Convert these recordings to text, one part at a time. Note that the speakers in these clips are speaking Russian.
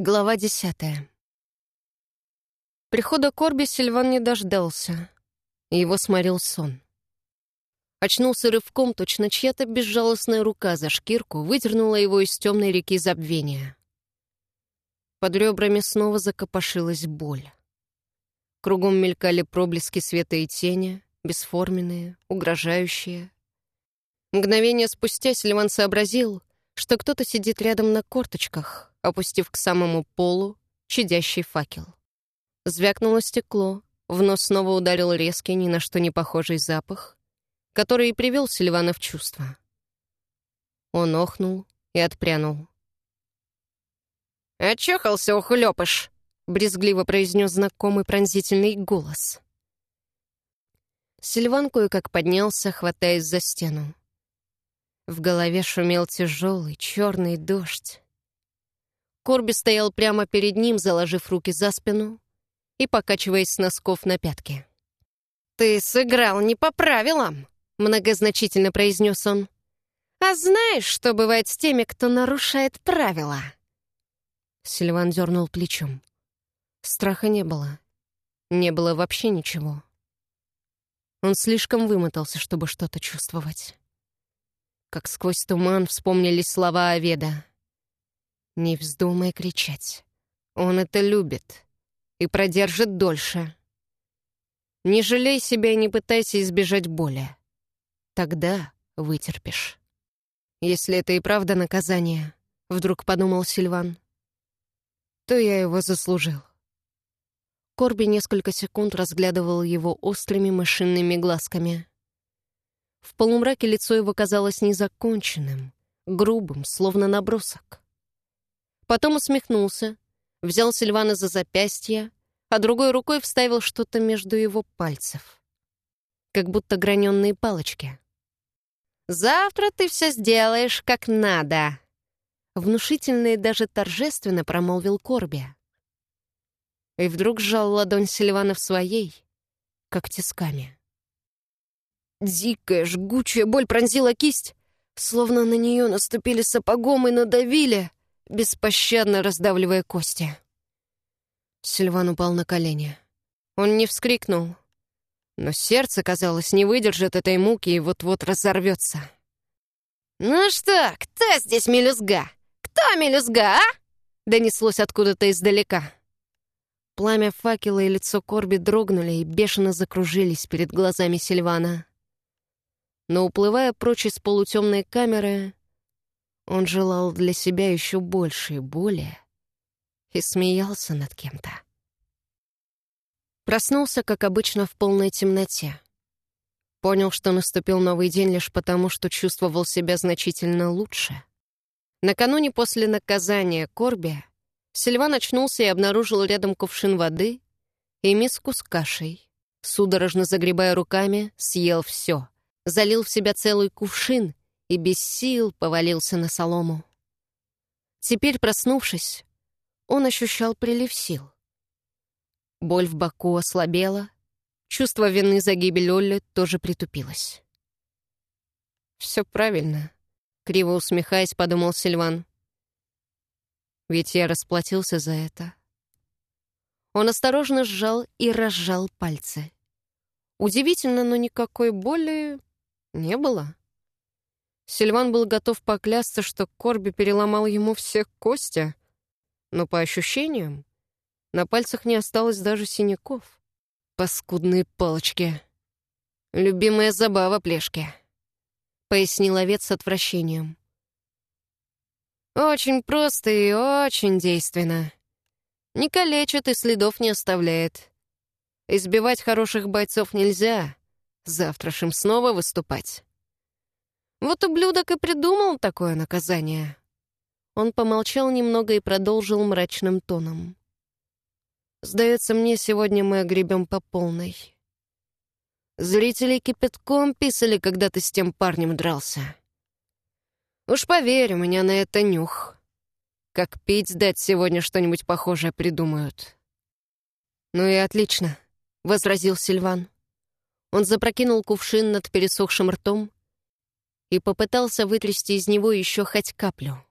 Глава десятая. Прихода Корби Сильван не дождался. Его сморил сон. Очнулся рывком, точно чья-то безжалостная рука за шкирку выдернула его из темной реки забвения. Под ребрами снова закопошилась боль. Кругом мелькали проблески света и тени, бесформенные, угрожающие. Мгновение спустя Сильван сообразил, что кто-то сидит рядом на корточках, опустив к самому полу чадящий факел. Звякнуло стекло, в нос снова ударил резкий, ни на что не похожий запах, который и привел Сильвана в чувство. Он охнул и отпрянул. «Очухался, ухлёпыш!» — брезгливо произнес знакомый пронзительный голос. Сильван кое-как поднялся, хватаясь за стену. В голове шумел тяжелый черный дождь. Корби стоял прямо перед ним, заложив руки за спину и покачиваясь с носков на пятки. «Ты сыграл не по правилам», — многозначительно произнес он. «А знаешь, что бывает с теми, кто нарушает правила?» Сильван дернул плечом. Страха не было. Не было вообще ничего. Он слишком вымотался, чтобы что-то чувствовать. Как сквозь туман вспомнились слова Аведа. «Не вздумай кричать. Он это любит и продержит дольше. Не жалей себя и не пытайся избежать боли. Тогда вытерпишь. Если это и правда наказание, — вдруг подумал Сильван, — то я его заслужил. Корби несколько секунд разглядывал его острыми машинными глазками. В полумраке лицо его казалось незаконченным, грубым, словно набросок. Потом усмехнулся, взял Сильвана за запястье, а другой рукой вставил что-то между его пальцев. Как будто граненые палочки. «Завтра ты все сделаешь как надо», внушительно и даже торжественно промолвил Корби. И вдруг сжал ладонь Сильвана в своей, как тисками. Дикая, жгучая боль пронзила кисть, словно на нее наступили сапогом и надавили, беспощадно раздавливая кости. Сильван упал на колени. Он не вскрикнул, но сердце, казалось, не выдержит этой муки и вот-вот разорвется. «Ну что, кто здесь мелюзга?» «Кто мелюзга, а?» — донеслось откуда-то издалека. Пламя факела и лицо Корби дрогнули и бешено закружились перед глазами Сильвана. Но, уплывая прочь из полутемной камеры, он желал для себя еще большей боли и смеялся над кем-то. Проснулся, как обычно, в полной темноте. Понял, что наступил новый день лишь потому, что чувствовал себя значительно лучше. Накануне после наказания Корби Сильван очнулся и обнаружил рядом кувшин воды и миску с кашей. Судорожно загребая руками, съел все. Залил в себя целый кувшин и без сил повалился на солому. Теперь, проснувшись, он ощущал прилив сил. Боль в боку ослабела, чувство вины за гибель Олли тоже притупилось. Все правильно. Криво усмехаясь, подумал Сильван. Ведь я расплатился за это. Он осторожно сжал и разжал пальцы. Удивительно, но никакой боли не было. Сильван был готов поклясться, что Корби переломал ему все кости, но по ощущениям на пальцах не осталось даже синяков. Паскудные палочки. Любимая забава плешки. — пояснил овец с отвращением. «Очень просто и очень действенно. Не калечит и следов не оставляет. Избивать хороших бойцов нельзя. Завтра ж им снова выступать. Вот ублюдок и придумал такое наказание». Он помолчал немного и продолжил мрачным тоном. «Сдается мне, сегодня мы огребем по полной». Зрители кипятком писали, когда ты с тем парнем дрался. Уж поверь, у меня на это нюх. Как пить дать сегодня что-нибудь похожее придумают. «Ну и отлично», — возразил Сильван. Он запрокинул кувшин над пересохшим ртом и попытался вытрясти из него еще хоть каплю.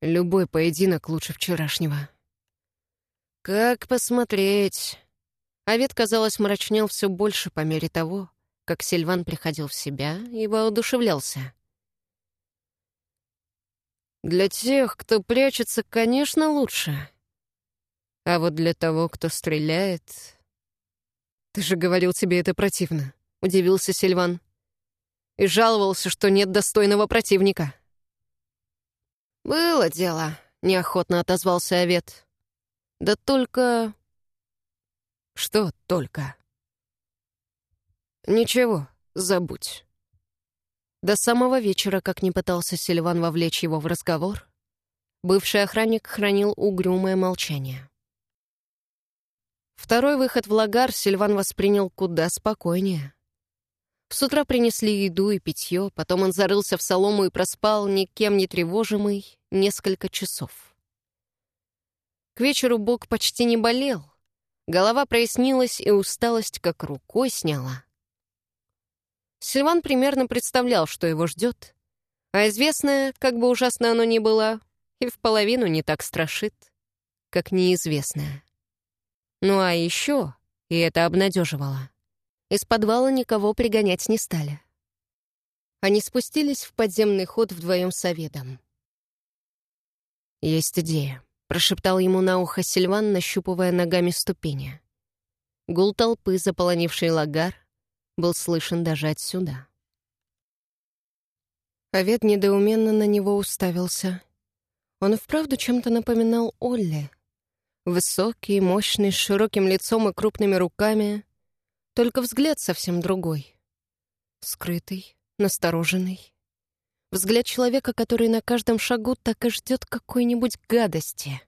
Любой поединок лучше вчерашнего. Как посмотреть? Авет, казалось, мрачнел все больше по мере того, как Сильван приходил в себя и воодушевлялся. Для тех, кто прячется, конечно, лучше. А вот для того, кто стреляет... «Ты же говорил, тебе это противно», — удивился Сильван. «И жаловался, что нет достойного противника». «Было дело», — неохотно отозвался Овет. «Да только...» «Что только?» «Ничего, забудь». До самого вечера, как не пытался Сильван вовлечь его в разговор, бывший охранник хранил угрюмое молчание. Второй выход в лагар Сильван воспринял куда спокойнее. С утра принесли еду и питье, потом он зарылся в солому и проспал, никем не тревожимый, несколько часов. К вечеру бок почти не болел. Голова прояснилась, и усталость как рукой сняла. Сильван примерно представлял, что его ждет, а известное, как бы ужасно оно ни было, и в половину не так страшит, как неизвестное. Ну а еще, и это обнадеживало, из подвала никого пригонять не стали. Они спустились в подземный ход вдвоем с Аведом. «Есть идея», — прошептал ему на ухо Сильван, нащупывая ногами ступени. Гул толпы, заполонивший лагар, был слышен даже отсюда. Овет недоуменно на него уставился. Он вправду чем-то напоминал Олли. Высокий, мощный, с широким лицом и крупными руками. Только взгляд совсем другой. Скрытый, настороженный. Взгляд человека, который на каждом шагу так и ждет какой-нибудь гадости.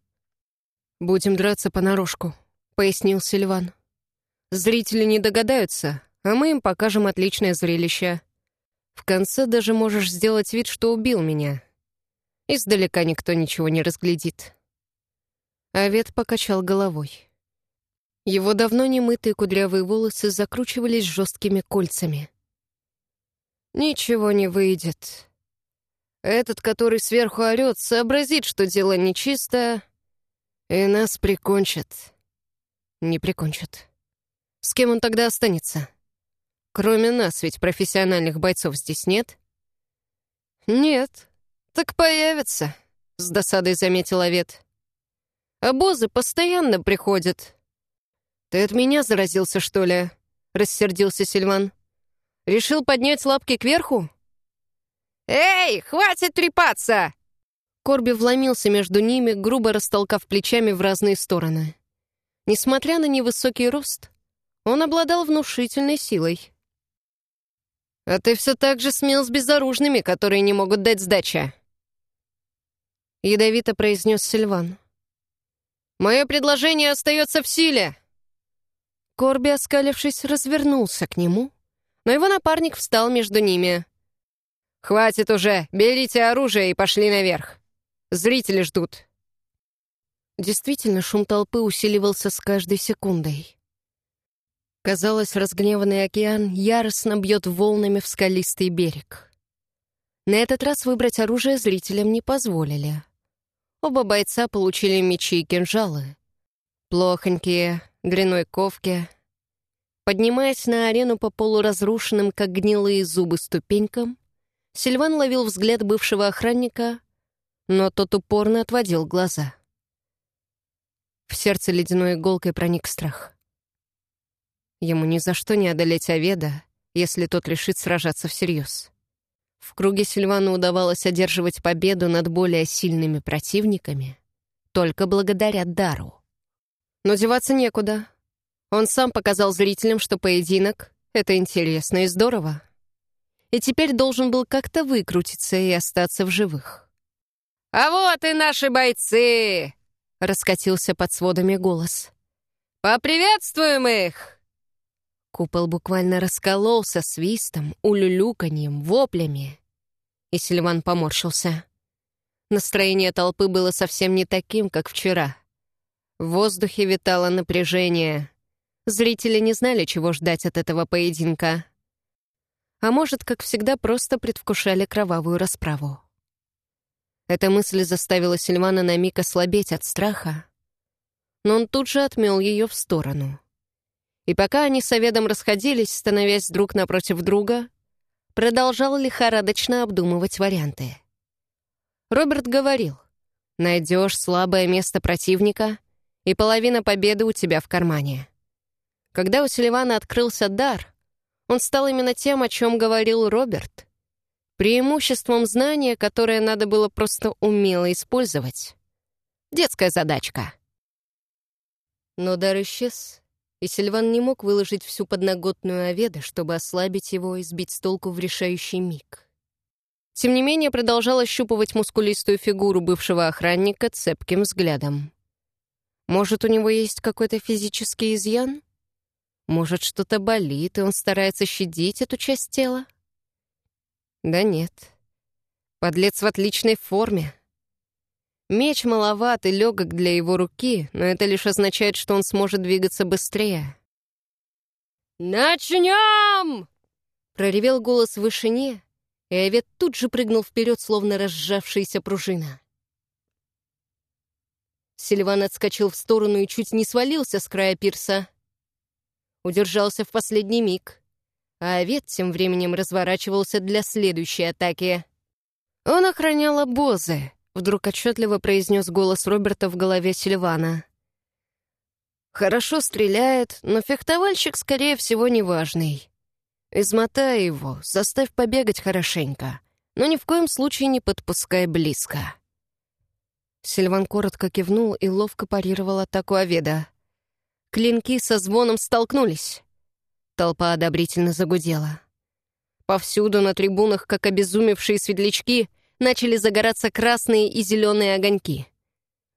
«Будем драться понарошку», — пояснил Сильван. «Зрители не догадаются, а мы им покажем отличное зрелище. В конце даже можешь сделать вид, что убил меня. Издалека никто ничего не разглядит». Овет покачал головой. Его давно немытые кудрявые волосы закручивались жесткими кольцами. «Ничего не выйдет. Этот, который сверху орёт, сообразит, что дело нечисто, и нас прикончат». «Не прикончат. С кем он тогда останется?» Кроме нас ведь профессиональных бойцов здесь нет? Нет. Так появится, с досадой заметил Овет. Обозы постоянно приходят. Ты от меня заразился, что ли? Рассердился Сильван. Решил поднять лапки кверху? «Эй, хватит трепаться!» Корби вломился между ними, грубо растолкав плечами в разные стороны. Несмотря на невысокий рост, он обладал внушительной силой. А ты все так же смел с безоружными, которые не могут дать сдачи. Ядовито произнес Сильван. Мое предложение остается в силе. Корби, оскалившись, развернулся к нему, но его напарник встал между ними. «Хватит уже! Берите оружие и пошли наверх! Зрители ждут!» Действительно, шум толпы усиливался с каждой секундой. Казалось, разгневанный океан яростно бьет волнами в скалистый берег. На этот раз выбрать оружие зрителям не позволили. Оба бойца получили мечи и кинжалы. Плохонькие, дряной ковки. Поднимаясь на арену по полуразрушенным, как гнилые зубы, ступенькам, Сильван ловил взгляд бывшего охранника, но тот упорно отводил глаза. В сердце ледяной иголкой проник страх. Ему ни за что не одолеть Аведа, если тот решит сражаться всерьез. В круге Сильвану удавалось одерживать победу над более сильными противниками только благодаря дару. Но деваться некуда. Он сам показал зрителям, что поединок — это интересно и здорово. И теперь должен был как-то выкрутиться и остаться в живых. «А вот и наши бойцы!» — раскатился под сводами голос. «Поприветствуем их!» Купол буквально раскололся свистом, улюлюканьем, воплями. И Сильван поморщился. Настроение толпы было совсем не таким, как вчера. В воздухе витало напряжение. Зрители не знали, чего ждать от этого поединка. А может, как всегда, просто предвкушали кровавую расправу. Эта мысль заставила Сильвана на миг ослабеть от страха. но он тут же отмел ее в сторону. И пока они с Оведом расходились, становясь друг напротив друга, продолжал лихорадочно обдумывать варианты. Роберт говорил, найдешь слабое место противника, и половина победы у тебя в кармане. Когда у Селивана открылся дар, он стал именно тем, о чем говорил Роберт. Преимуществом знания, которое надо было просто умело использовать. Детская задачка. Но дар исчез, и Сильван не мог выложить всю подноготную Оведа, чтобы ослабить его и сбить с толку в решающий миг. Тем не менее, продолжал ощупывать мускулистую фигуру бывшего охранника цепким взглядом. Может, у него есть какой-то физический изъян? Может, что-то болит, и он старается щадить эту часть тела? Да нет. Подлец в отличной форме. Меч маловат и легок для его руки, но это лишь означает, что он сможет двигаться быстрее. «Начнем!» — проревел голос в вышине, и Овет тут же прыгнул вперед, словно разжавшаяся пружина. Сильван отскочил в сторону и чуть не свалился с края пирса. Удержался в последний миг, а Овет тем временем разворачивался для следующей атаки. Он охранял обозы, вдруг отчетливо произнес голос Роберта в голове Сильвана. «Хорошо стреляет, но фехтовальщик, скорее всего, неважный. Измотай его, заставь побегать хорошенько, но ни в коем случае не подпускай близко». Сильван коротко кивнул и ловко парировал атаку Аведа. Клинки со звоном столкнулись. Толпа одобрительно загудела. Повсюду на трибунах, как обезумевшие светлячки, начали загораться красные и зеленые огоньки.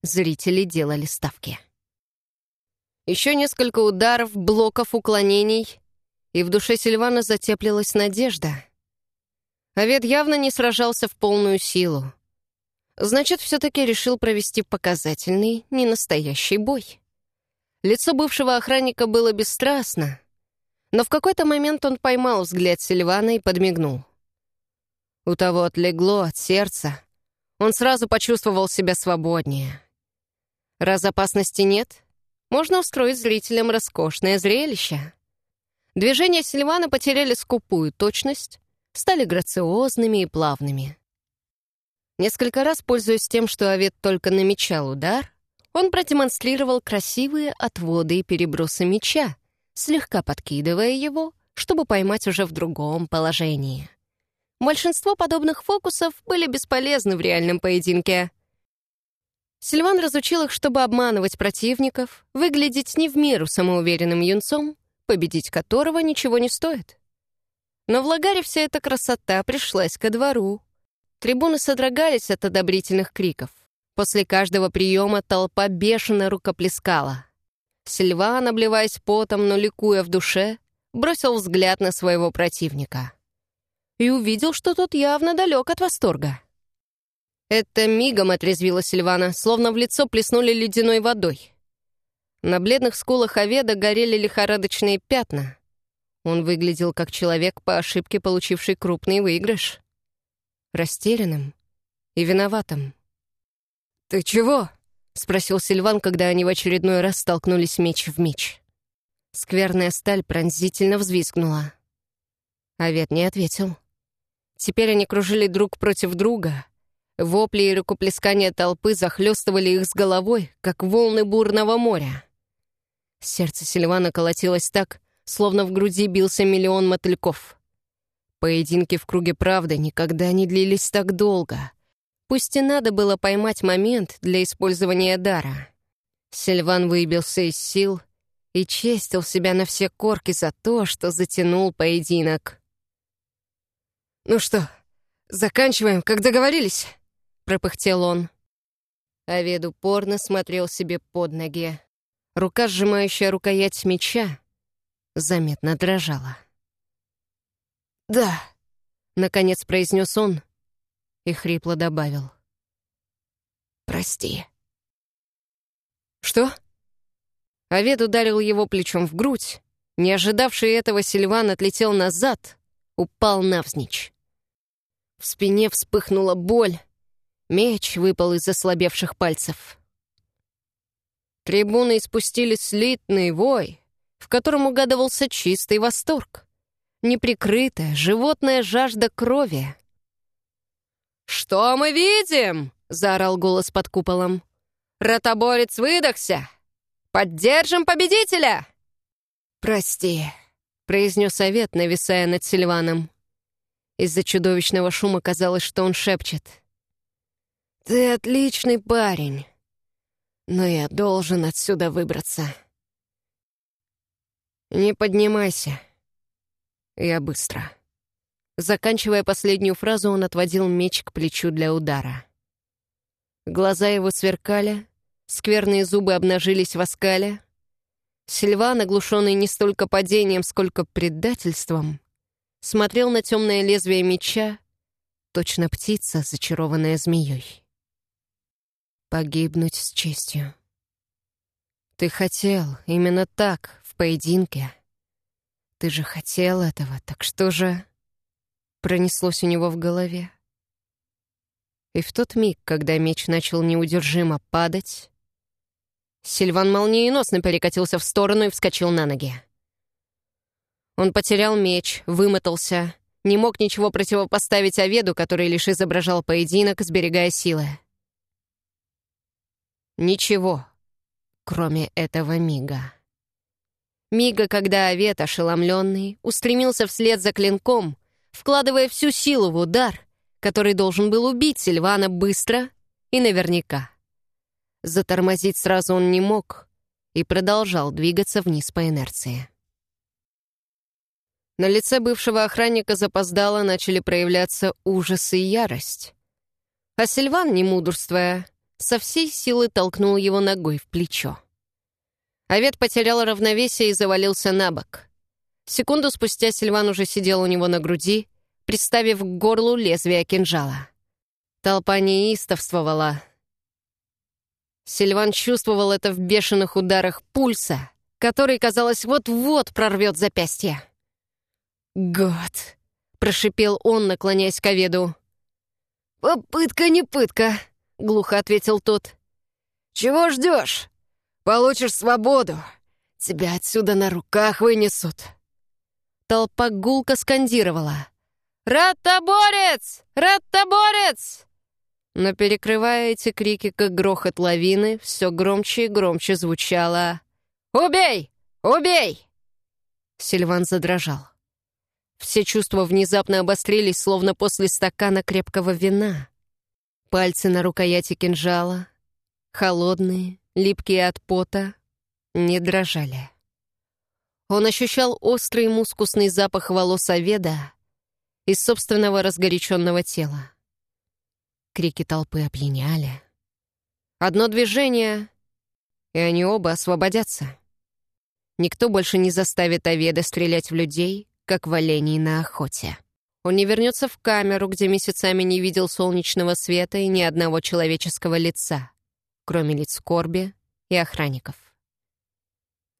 Зрители делали ставки. Еще несколько ударов, блоков, уклонений, и в душе Сильвана затеплилась надежда. Авед явно не сражался в полную силу. Значит, все-таки решил провести показательный, ненастоящий бой. Лицо бывшего охранника было бесстрастно, но в какой-то момент он поймал взгляд Сильвана и подмигнул. У того отлегло от сердца. Он сразу почувствовал себя свободнее. Раз опасности нет, можно устроить зрителям роскошное зрелище. Движения Сильвана потеряли скупую точность, стали грациозными и плавными. Несколько раз, пользуясь тем, что Овет только намечал удар, он продемонстрировал красивые отводы и перебросы меча, слегка подкидывая его, чтобы поймать уже в другом положении. Большинство подобных фокусов были бесполезны в реальном поединке. Сильван разучил их, чтобы обманывать противников, выглядеть не в меру самоуверенным юнцом, победить которого ничего не стоит. Но в Лагаре вся эта красота пришлась ко двору, Трибуны содрогались от одобрительных криков. После каждого приема толпа бешено рукоплескала. Сильван, обливаясь потом, но ликуя в душе, бросил взгляд на своего противника. И увидел, что тот явно далек от восторга. Это мигом отрезвило Сильвана, словно в лицо плеснули ледяной водой. На бледных скулах Аведа горели лихорадочные пятна. Он выглядел как человек по ошибке, получивший крупный выигрыш растерянным и виноватым. «Ты чего?» — спросил Сильван, когда они в очередной раз столкнулись меч в меч. Скверная сталь пронзительно взвизгнула. Овет не ответил. Теперь они кружили друг против друга. Вопли и рукоплескания толпы захлестывали их с головой, как волны бурного моря. Сердце Сильвана колотилось так, словно в груди бился миллион мотыльков. Поединки в круге правды никогда не длились так долго. Пусть и надо было поймать момент для использования дара. Сильван выбился из сил и честил себя на все корки за то, что затянул поединок. «Ну что, заканчиваем, как договорились?» — пропыхтел он. Авед упорно смотрел себе под ноги. Рука, сжимающая рукоять меча, заметно дрожала. «Да», — наконец произнес он и хрипло добавил. «Прости». «Что?» Овед ударил его плечом в грудь. Не ожидавший этого Сильван отлетел назад, упал навзничь. В спине вспыхнула боль. Меч выпал из ослабевших пальцев. Трибуны испустили слитный вой, в котором угадывался чистый восторг, неприкрытая животная жажда крови. «Что мы видим?» — заорал голос под куполом. «Ротоборец выдохся! Поддержим победителя!» «Прости», — произнес совет, нависая над Сильваном. Из-за чудовищного шума казалось, что он шепчет. «Ты отличный парень, но я должен отсюда выбраться». «Не поднимайся. Я быстро». Заканчивая последнюю фразу, он отводил меч к плечу для удара. Глаза его сверкали, скверные зубы обнажились в оскале. Сильван, оглушенный не столько падением, сколько предательством, смотрел на темное лезвие меча, точно птица, зачарованная змеей. Погибнуть с честью. Ты хотел именно так, в поединке. Ты же хотел этого, так что же пронеслось у него в голове. И в тот миг, когда меч начал неудержимо падать, Сильван молниеносно перекатился в сторону и вскочил на ноги. Он потерял меч, вымотался, не мог ничего противопоставить Оведу, который лишь изображал поединок, сберегая силы. Ничего, кроме этого мига. Мига, когда Овет, ошеломленный, устремился вслед за клинком, вкладывая всю силу в удар, который должен был убить Сильвана быстро и наверняка. Затормозить сразу он не мог и продолжал двигаться вниз по инерции. На лице бывшего охранника запоздало начали проявляться ужас и ярость. А Сильван, не мудрствуя, со всей силы толкнул его ногой в плечо. Овет потерял равновесие и завалился на бок. Секунду спустя Сильван уже сидел у него на груди, приставив к горлу лезвие кинжала. Толпа неистовствовала. Сильван чувствовал это в бешеных ударах пульса, который, казалось, вот-вот прорвет запястье. «Год!» — прошипел он, наклоняясь к Оведу. «Попытка не пытка», — глухо ответил тот. «Чего ждешь? Получишь свободу. Тебя отсюда на руках вынесут». Толпа гулко скандировала. «Раттоборец! Раттоборец!» Но перекрывая эти крики, как грохот лавины, все громче и громче звучало «Убей! Убей!» Сильван задрожал. Все чувства внезапно обострились, словно после стакана крепкого вина. Пальцы на рукояти кинжала, холодные, липкие от пота, не дрожали. Он ощущал острый мускусный запах волос Аведа из собственного разгоряченного тела. Крики толпы опьяняли. Одно движение, и они оба освободятся. Никто больше не заставит Аведа стрелять в людей, как в оленей на охоте. Он не вернется в камеру, где месяцами не видел солнечного света и ни одного человеческого лица, кроме лиц Корби и охранников.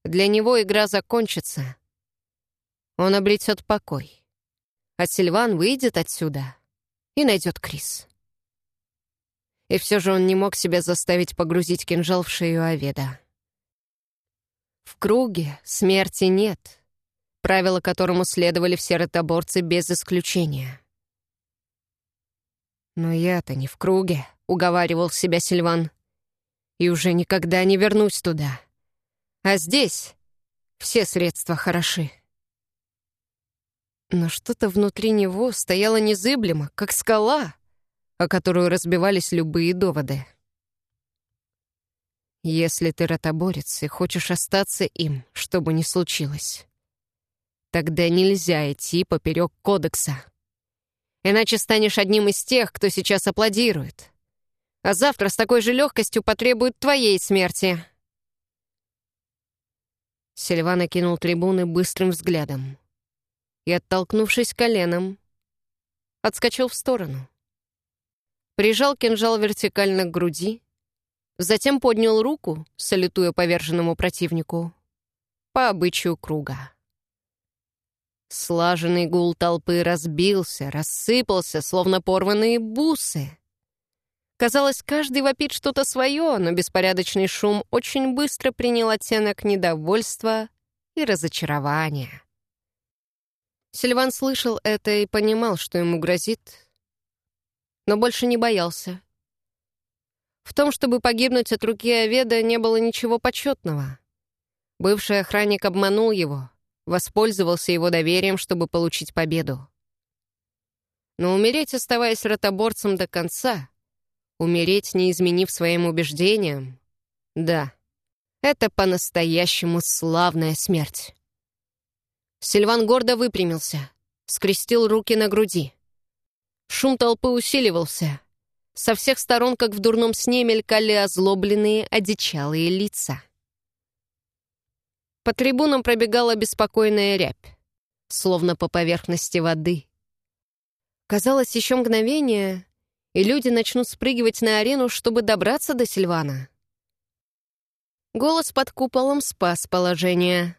Для него игра закончится. Он обретет покой. А Сильван выйдет отсюда и найдет Крис. И все же он не мог себя заставить погрузить кинжал в шею Аведа. В круге смерти нет, правило которому следовали все ротоборцы без исключения. «Но я-то не в круге», — уговаривал себя Сильван. «И уже никогда не вернусь туда». А здесь все средства хороши. Но что-то внутри него стояло незыблемо, как скала, о которую разбивались любые доводы. Если ты ротоборец и хочешь остаться им, что бы ни случилось, тогда нельзя идти поперек кодекса. Иначе станешь одним из тех, кто сейчас аплодирует. А завтра с такой же легкостью потребуют твоей смерти. Сильван окинул трибуны быстрым взглядом и, оттолкнувшись коленом, отскочил в сторону. Прижал кинжал вертикально к груди, затем поднял руку, салютуя поверженному противнику, по обычаю круга. Слаженный гул толпы разбился, рассыпался, словно порванные бусы. Казалось, каждый вопит что-то свое, но беспорядочный шум очень быстро принял оттенок недовольства и разочарования. Сильван слышал это и понимал, что ему грозит, но больше не боялся. В том, чтобы погибнуть от руки Оведа, не было ничего почетного. Бывший охранник обманул его, воспользовался его доверием, чтобы получить победу. Но умереть, оставаясь ротоборцем до конца, умереть, не изменив своим убеждениям, да, это по-настоящему славная смерть. Сильван гордо выпрямился, скрестил руки на груди. Шум толпы усиливался. Со всех сторон, как в дурном сне, мелькали озлобленные, одичалые лица. По трибунам пробегала беспокойная рябь, словно по поверхности воды. Казалось, еще мгновение, и люди начнут спрыгивать на арену, чтобы добраться до Сильвана. Голос под куполом спас положение.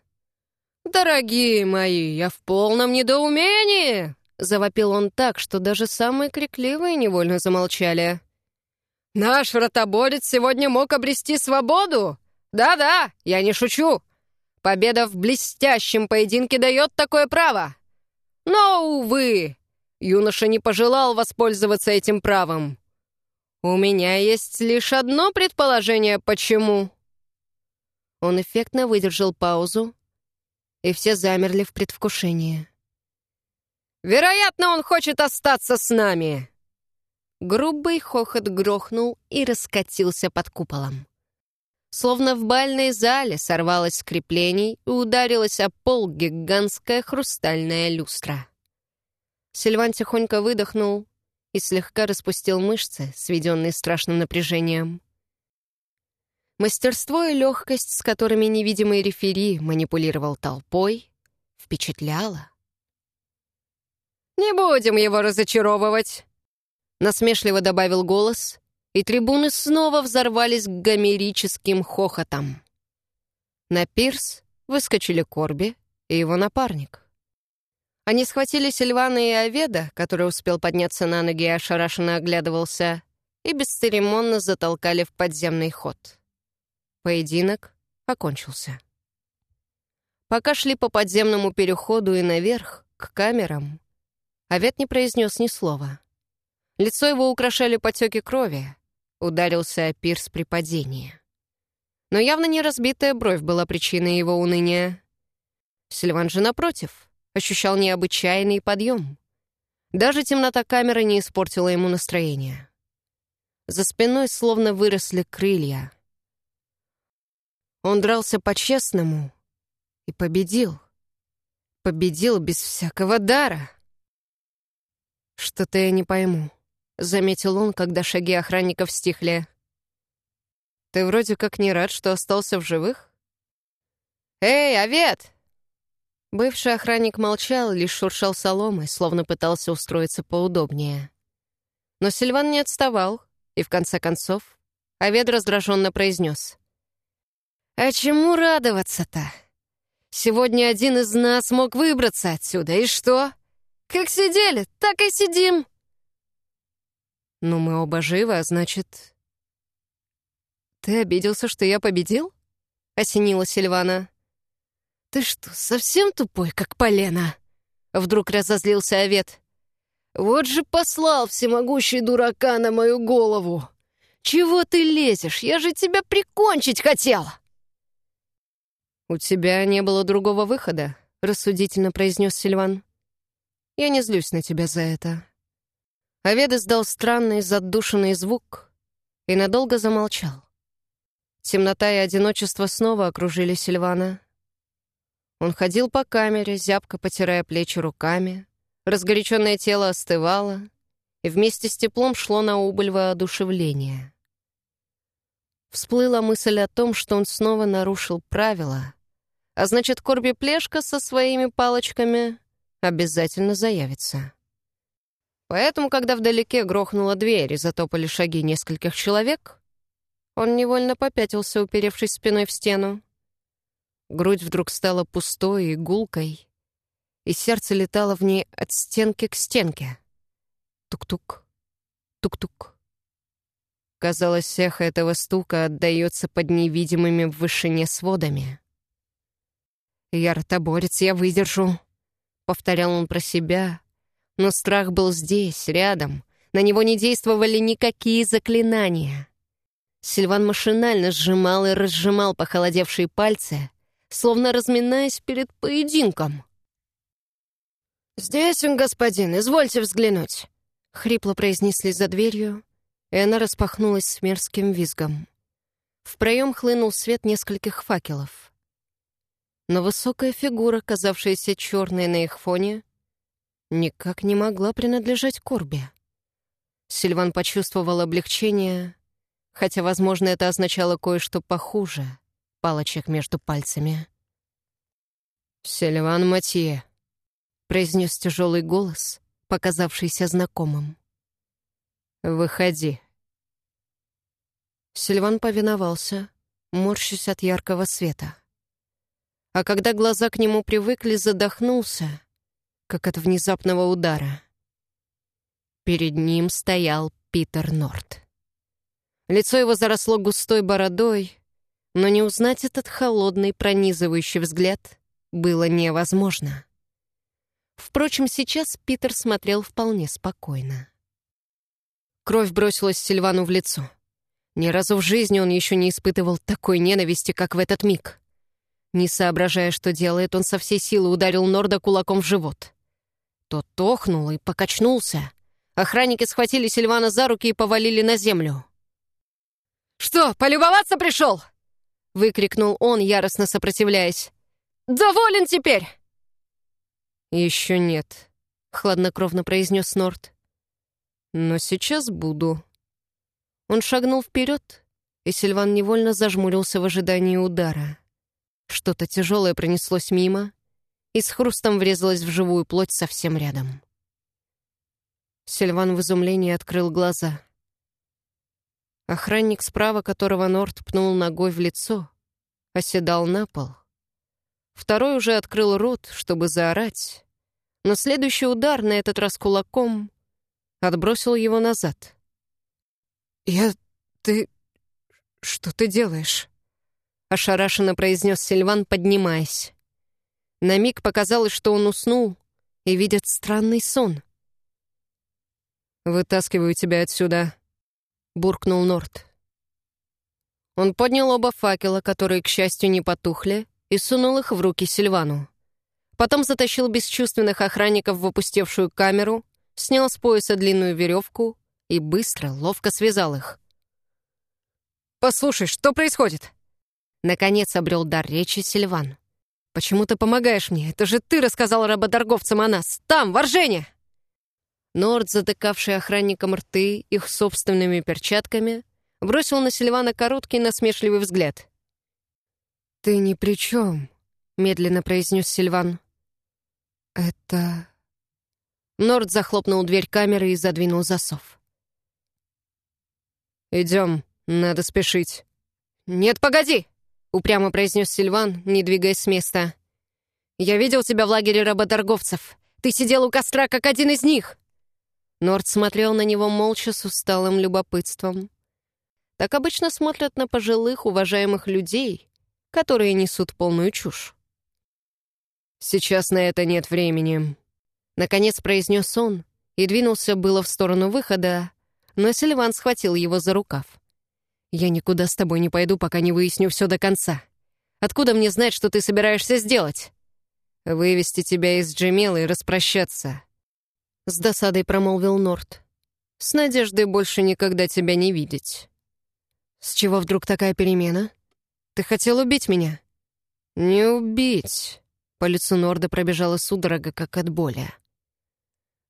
«Дорогие мои, я в полном недоумении!» Завопил он так, что даже самые крикливые невольно замолчали. «Наш ротоборец сегодня мог обрести свободу! Да-да, я не шучу! Победа в блестящем поединке дает такое право. Но, увы, юноша не пожелал воспользоваться этим правом. У меня есть лишь одно предположение, почему. Он эффектно выдержал паузу, и все замерли в предвкушении. «Вероятно, он хочет остаться с нами!» Грубый хохот грохнул и раскатился под куполом. Словно в бальной зале сорвалось с креплений и ударилась о пол гигантская хрустальная люстра. Сильван тихонько выдохнул и слегка распустил мышцы, сведенные страшным напряжением. Мастерство и легкость, с которыми невидимый рефери манипулировал толпой, впечатляло. «Не будем его разочаровывать», — насмешливо добавил голос, и трибуны снова взорвались гомерическим хохотом. На пирс выскочили Корби и его напарник. Они схватили Сильвана и Оведа, который успел подняться на ноги и ошарашенно оглядывался, и бесцеремонно затолкали в подземный ход. Поединок окончился. Пока шли по подземному переходу и наверх, к камерам, Овед не произнес ни слова. Лицо его украшали потеки крови, ударился о пирс при падении. Но явно не разбитая бровь была причиной его уныния. Сильван же, напротив, ощущал необычайный подъем. Даже темнота камеры не испортила ему настроение. За спиной словно выросли крылья. Он дрался по-честному и победил. Победил без всякого дара. Что-то я не пойму. — заметил он, когда шаги охранников стихли. «Ты вроде как не рад, что остался в живых?» «Эй, Овет!» Бывший охранник молчал, лишь шуршал соломой, словно пытался устроиться поудобнее. Но Сильван не отставал, и в конце концов Овет раздраженно произнес. «А чему радоваться-то? Сегодня один из нас мог выбраться отсюда, и что? Как сидели, так и сидим!» «Ну, мы оба живы, а значит...» «Ты обиделся, что я победил?» — осенила Сильвана. «Ты что, совсем тупой, как полено?» Вдруг разозлился Овет. «Вот же послал всемогущий дурака на мою голову! Чего ты лезешь? Я же тебя прикончить хотел!» «У тебя не было другого выхода», — рассудительно произнес Сильван. «Я не злюсь на тебя за это. Авед издал странный задушенный звук и надолго замолчал. Темнота и одиночество снова окружили Сильвана. Он ходил по камере, зябко потирая плечи руками. Разгоряченное тело остывало, и вместе с теплом шло на убыль воодушевление. Всплыла мысль о том, что он снова нарушил правила, а значит, Корби Плешка со своими палочками обязательно заявится. Поэтому, когда вдалеке грохнула дверь и затопали шаги нескольких человек, он невольно попятился, уперевшись спиной в стену. Грудь вдруг стала пустой и гулкой, и сердце летало в ней от стенки к стенке. Тук-тук, тук-тук. Казалось, эхо этого стука отдается под невидимыми в вышине сводами. «Я ротоборец, я выдержу», — повторял он про себя. Но страх был здесь, рядом. На него не действовали никакие заклинания. Сильван машинально сжимал и разжимал похолодевшие пальцы, словно разминаясь перед поединком. «Здесь он, господин, извольте взглянуть», — хрипло произнесли за дверью, и она распахнулась с мерзким визгом. В проем хлынул свет нескольких факелов. Но высокая фигура, казавшаяся черной на их фоне, никак не могла принадлежать Корбе. Сильван почувствовал облегчение, хотя, возможно, это означало кое-что похуже палочек между пальцами. «Сильван Матье», — произнес тяжелый голос, показавшийся знакомым. «Выходи». Сильван повиновался, морщась от яркого света. А когда глаза к нему привыкли, задохнулся, как от внезапного удара. Перед ним стоял Питер Норт. Лицо его заросло густой бородой, но не узнать этот холодный, пронизывающий взгляд было невозможно. Впрочем, сейчас Питер смотрел вполне спокойно. Кровь бросилась Сильвану в лицо. Ни разу в жизни он еще не испытывал такой ненависти, как в этот миг. Не соображая, что делает, он со всей силы ударил Норда кулаком в живот. Тот тохнул и покачнулся. Охранники схватили Сильвана за руки и повалили на землю. «Что, полюбоваться пришел?» — выкрикнул он, яростно сопротивляясь. «Доволен теперь!» «Еще нет», — хладнокровно произнес Норд. Но сейчас буду. Он шагнул вперед, и Сильван невольно зажмурился в ожидании удара. Что-то тяжелое пронеслось мимо и с хрустом врезалось в живую плоть совсем рядом. Сильван в изумлении открыл глаза. Охранник справа, которого Норт пнул ногой в лицо, оседал на пол. Второй уже открыл рот, чтобы заорать, но следующий удар, на этот раз кулаком, отбросил его назад. «Я... ты... что ты делаешь?» Ошарашенно произнес Сильван, поднимаясь. На миг показалось, что он уснул и видит странный сон. «Вытаскиваю тебя отсюда», — буркнул Норт. Он поднял оба факела, которые, к счастью, не потухли, и сунул их в руки Сильвану. Потом затащил бесчувственных охранников в опустевшую камеру снял с пояса длинную веревку и быстро, ловко связал их. «Послушай, что происходит?» Наконец обрел дар речи Сильван. «Почему ты помогаешь мне? Это же ты рассказал работорговцам о нас! Там, в Оржене!» Норд, затыкавший охранникам рты их собственными перчатками, бросил на Сильвана короткий насмешливый взгляд. «Ты ни при чем», — медленно произнес Сильван. «Это Норд захлопнул дверь камеры и задвинул засов. «Идем, надо спешить». «Нет, погоди!» — упрямо произнес Сильван, не двигаясь с места. «Я видел тебя в лагере работорговцев. Ты сидел у костра, как один из них!» Норд смотрел на него молча с усталым любопытством. Так обычно смотрят на пожилых, уважаемых людей, которые несут полную чушь. «Сейчас на это нет времени», Наконец произнес он и двинулся было в сторону выхода, но Сильван схватил его за рукав. «Я никуда с тобой не пойду, пока не выясню все до конца. Откуда мне знать, что ты собираешься сделать?» «Вывести тебя из Джемела и распрощаться», — с досадой промолвил Норт. «С надеждой больше никогда тебя не видеть». «С чего вдруг такая перемена? Ты хотел убить меня?» «Не убить». По лицу Норда пробежала судорога, как от боли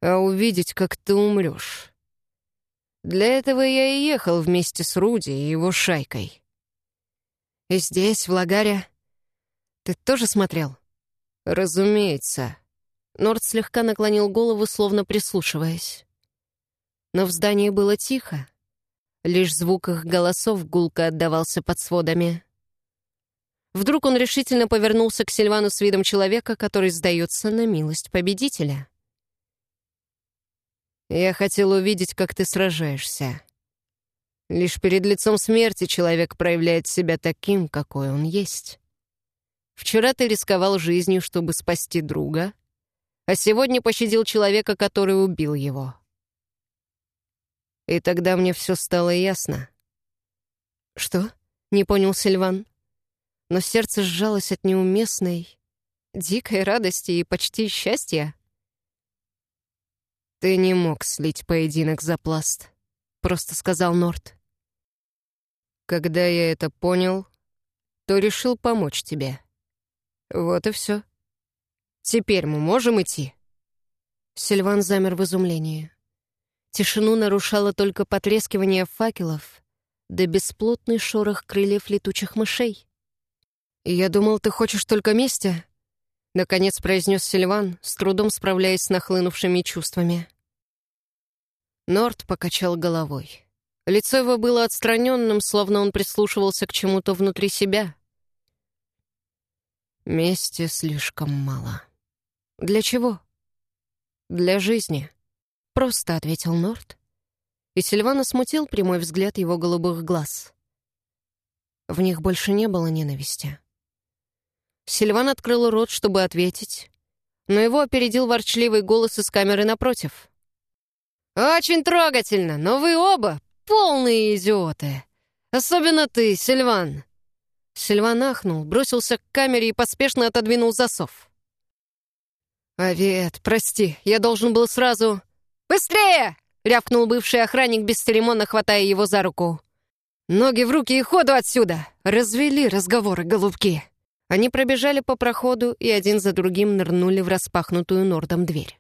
а увидеть, как ты умрешь. Для этого я и ехал вместе с Руди и его шайкой. И здесь, в Лагаре, ты тоже смотрел? Разумеется. Норд слегка наклонил голову, словно прислушиваясь. Но в здании было тихо. Лишь звук их голосов гулко отдавался под сводами. Вдруг он решительно повернулся к Сильвану с видом человека, который сдается на милость победителя. Я хотел увидеть, как ты сражаешься. Лишь перед лицом смерти человек проявляет себя таким, какой он есть. Вчера ты рисковал жизнью, чтобы спасти друга, а сегодня пощадил человека, который убил его. И тогда мне все стало ясно. «Что?» — не понял Сильван. Но сердце сжалось от неуместной, дикой радости и почти счастья. «Ты не мог слить поединок за пласт», — просто сказал Норт. «Когда я это понял, то решил помочь тебе. Вот и все. Теперь мы можем идти?» Сильван замер в изумлении. Тишину нарушало только потрескивание факелов да бесплотный шорох крыльев летучих мышей. «Я думал, ты хочешь только мести?» — наконец произнес Сильван, с трудом справляясь с нахлынувшими чувствами. Норт покачал головой. Лицо его было отстраненным, словно он прислушивался к чему-то внутри себя. «Мести слишком мало». «Для чего?» «Для жизни», — просто ответил Норт. И Сильвана смутил прямой взгляд его голубых глаз. В них больше не было ненависти. Сильван открыл рот, чтобы ответить, но его опередил ворчливый голос из камеры напротив. «Очень трогательно, но вы оба полные идиоты. Особенно ты, Сильван». Сильван ахнул, бросился к камере и поспешно отодвинул засов. «Авет, прости, я должен был сразу...» «Быстрее!» — рявкнул бывший охранник, бесцеремонно хватая его за руку. «Ноги в руки и ходу отсюда!» Развели разговоры, голубки. Они пробежали по проходу и один за другим нырнули в распахнутую нордом дверь.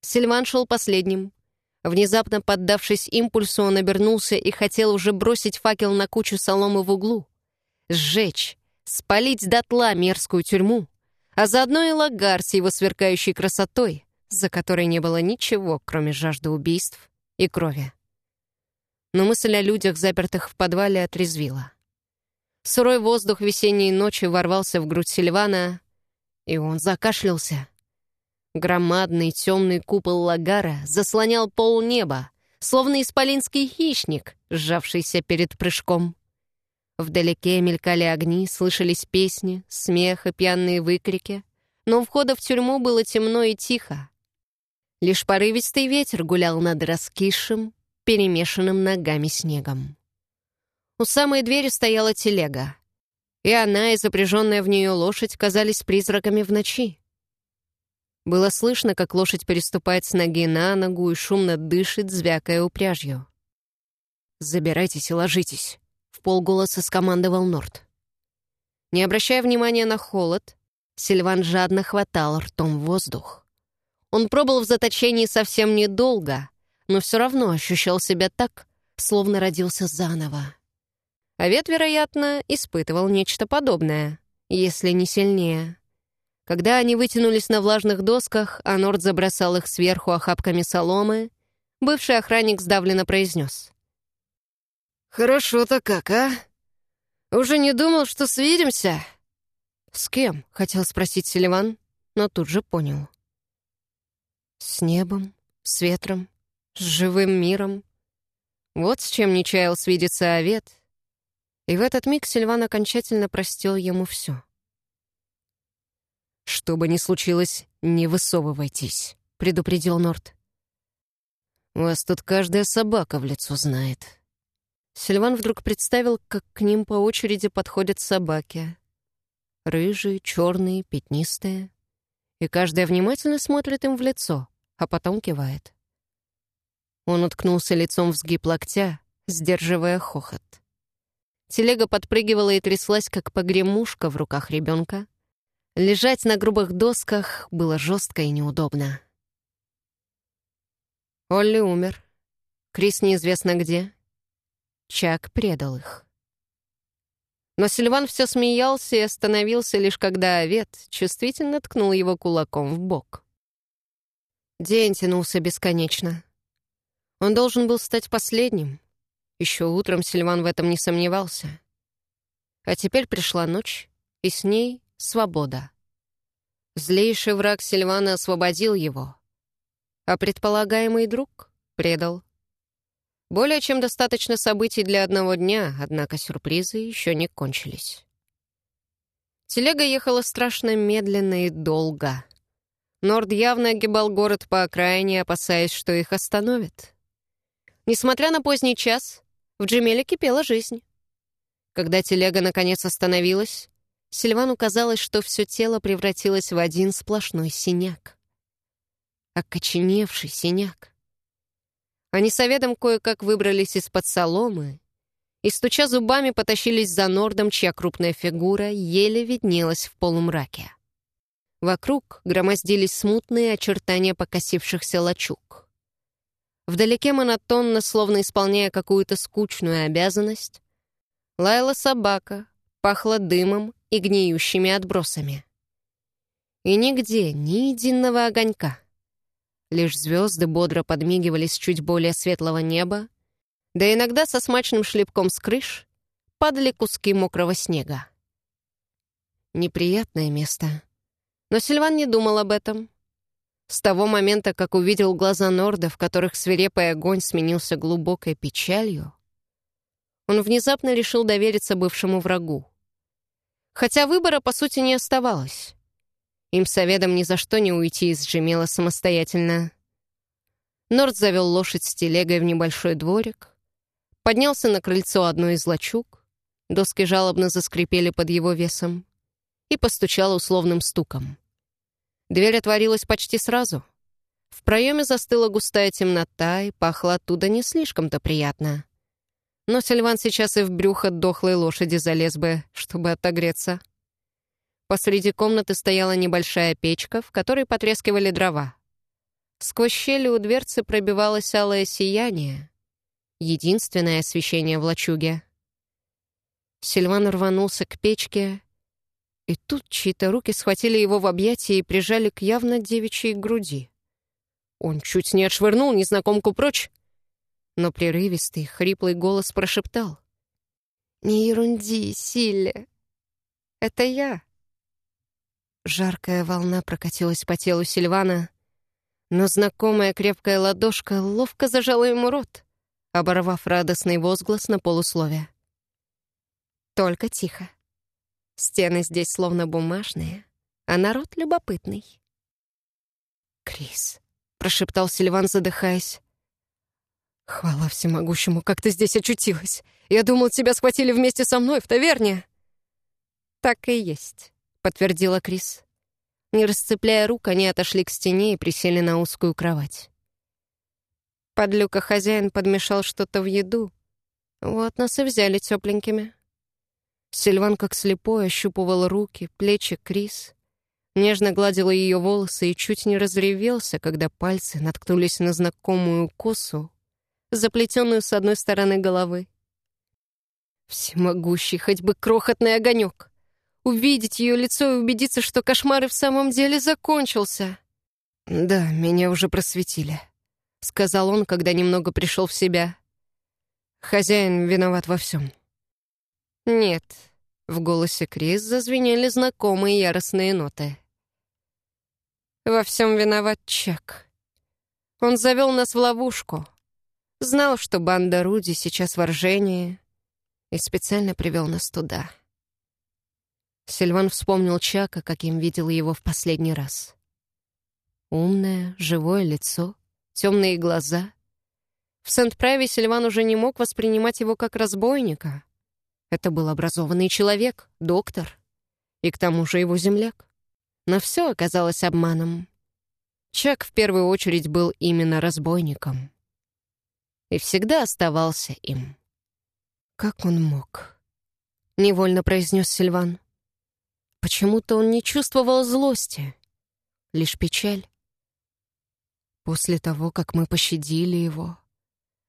Сильван шел последним. Внезапно поддавшись импульсу, он обернулся и хотел уже бросить факел на кучу соломы в углу. Сжечь, спалить дотла мерзкую тюрьму, а заодно и лагар с его сверкающей красотой, за которой не было ничего, кроме жажды убийств и крови. Но мысль о людях, запертых в подвале, отрезвила. Сырой воздух весенней ночи ворвался в грудь Сильвана, и он закашлялся. Громадный темный купол лагара заслонял пол неба, словно исполинский хищник, сжавшийся перед прыжком. Вдалеке мелькали огни, слышались песни, смех и пьяные выкрики, но у входа в тюрьму было темно и тихо. Лишь порывистый ветер гулял над раскисшим, перемешанным ногами снегом. У самой двери стояла телега, и она и запряженная в нее лошадь казались призраками в ночи. Было слышно, как лошадь переступает с ноги на ногу и шумно дышит, звякая упряжью. «Забирайтесь и ложитесь», — в полголоса скомандовал Норт. Не обращая внимания на холод, Сильван жадно хватал ртом воздух. Он пробыл в заточении совсем недолго, но все равно ощущал себя так, словно родился заново. А Вет, вероятно, испытывал нечто подобное, если не сильнее. Когда они вытянулись на влажных досках, а Норд забросал их сверху охапками соломы, бывший охранник сдавленно произнес. «Хорошо-то как, а? Уже не думал, что свидимся?» «С кем?» — хотел спросить Селиван, но тут же понял. С небом, с ветром, с живым миром. Вот с чем не чаял свидеться Овет. И в этот миг Сильван окончательно простил ему все. «Что бы ни случилось, не высовывайтесь», — предупредил Норт. «Вас тут каждая собака в лицо знает». Сильван вдруг представил, как к ним по очереди подходят собаки. Рыжие, черные, пятнистые и каждая внимательно смотрит им в лицо, а потом кивает. Он уткнулся лицом в сгиб локтя, сдерживая хохот. Телега подпрыгивала и тряслась, как погремушка в руках ребенка. Лежать на грубых досках было жестко и неудобно. Олли умер. Крис неизвестно где. Чак предал их. Но Сильван все смеялся и остановился лишь когда Овет чувствительно ткнул его кулаком в бок. День тянулся бесконечно. Он должен был стать последним. Еще утром Сильван в этом не сомневался. А теперь пришла ночь, и с ней свобода. Злейший враг Сильвана освободил его, а предполагаемый друг предал. Более чем достаточно событий для одного дня, однако сюрпризы еще не кончились. Телега ехала страшно медленно и долго. Норд явно огибал город по окраине, опасаясь, что их остановят. Несмотря на поздний час, в Джемеле кипела жизнь. Когда телега наконец остановилась, Сильвану казалось, что все тело превратилось в один сплошной синяк. Окоченевший синяк. Они с Оведом кое-как выбрались из-под соломы и, стуча зубами, потащились за Нордом, чья крупная фигура еле виднелась в полумраке. Вокруг громоздились смутные очертания покосившихся лачуг. Вдалеке монотонно, словно исполняя какую-то скучную обязанность, лаяла собака, пахло дымом и гниющими отбросами. И нигде ни единого огонька. Лишь звезды бодро подмигивали с чуть более светлого неба, да иногда со смачным шлепком с крыш падали куски мокрого снега. Неприятное место. Но Сильван не думал об этом. С того момента, как увидел глаза Норда, в которых свирепый огонь сменился глубокой печалью, он внезапно решил довериться бывшему врагу. Хотя выбора, по сути, не оставалось. Им с Оведом ни за что не уйти из Джемела самостоятельно. Норд завел лошадь с телегой в небольшой дворик, поднялся на крыльцо одной из лачуг, доски жалобно заскрипели под его весом и постучал условным стуком. Дверь отворилась почти сразу. В проеме застыла густая темнота, и пахло оттуда не слишком-то приятно. Но Сильван сейчас и в брюхо дохлой лошади залез бы, чтобы отогреться. Посреди комнаты стояла небольшая печка, в которой потрескивали дрова. Сквозь щели у дверцы пробивалось алое сияние. Единственное освещение в лачуге. Сильван рванулся к печке, и тут чьи-то руки схватили его в объятия и прижали к явно девичьей груди. Он чуть не отшвырнул незнакомку прочь, но прерывистый, хриплый голос прошептал. «Не ерунди, Силе. Это я». Жаркая волна прокатилась по телу Сильвана, но знакомая крепкая ладошка ловко зажала ему рот, оборвав радостный возглас на полусловие. «Только тихо. Стены здесь словно бумажные, а народ любопытный». «Крис», — прошептал Сильван, задыхаясь. «Хвала всемогущему, как ты здесь очутилась! Я думал, тебя схватили вместе со мной в таверне!» «Так и есть», — подтвердила Крис. Не расцепляя рук, они отошли к стене и присели на узкую кровать. Подлюка хозяин подмешал что-то в еду. Вот нас и взяли тепленькими. Сильван, как слепой, ощупывал руки, плечи Крис, нежно гладила ее волосы и чуть не разревелся, когда пальцы наткнулись на знакомую косу, заплетенную с одной стороны головы. Всемогущий, хоть бы крохотный огонек. Увидеть ее лицо и убедиться, что кошмар и в самом деле закончился. «Да, меня уже просветили», — сказал он, когда немного пришел в себя. «Хозяин виноват во всем». «Нет», — в голосе Крис зазвенели знакомые яростные ноты. «Во всем виноват Чак. Он завел нас в ловушку». Знал, что банда Руди сейчас в Оржении, и специально привел нас туда. Сильван вспомнил Чака, каким видел его в последний раз. Умное, живое лицо, темные глаза. В Сент-Праве Сильван уже не мог воспринимать его как разбойника. Это был образованный человек, доктор, и к тому же его земляк. Но все оказалось обманом. Чак в первую очередь был именно разбойником и всегда оставался им. «Как он мог?» — невольно произнес Сильван. Почему-то он не чувствовал злости, лишь печаль. После того, как мы пощадили его,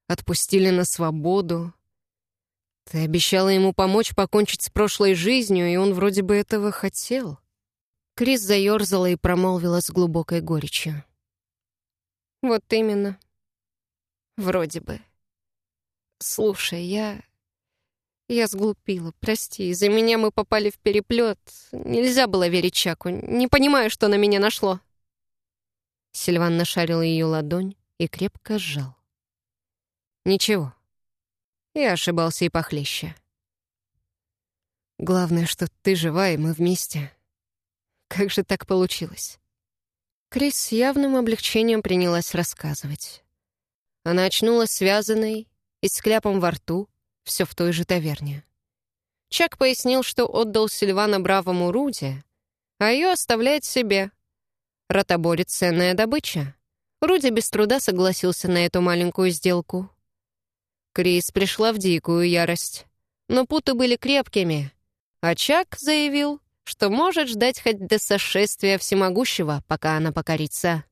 отпустили на свободу, ты обещала ему помочь покончить с прошлой жизнью, и он вроде бы этого хотел. Крис заерзала и промолвила с глубокой горечью. «Вот именно. Вроде бы. Слушай, я... Я сглупила, прости. Из-за меня мы попали в переплет. Нельзя было верить Чаку. Не понимаю, что на меня нашло. Сильван нашарил ее ладонь и крепко сжал. Ничего. Я ошибался и похлеще. Главное, что ты жива, и мы вместе. Как же так получилось? Крис с явным облегчением принялась рассказывать. Она очнулась связанной и с кляпом во рту, все в той же таверне. Чак пояснил, что отдал Сильвана бравому Руди, а ее оставляет себе. Ротоборец — ценная добыча. Руди без труда согласился на эту маленькую сделку. Крис пришла в дикую ярость. Но путы были крепкими, а Чак заявил, что может ждать хоть до сошествия всемогущего, пока она покорится.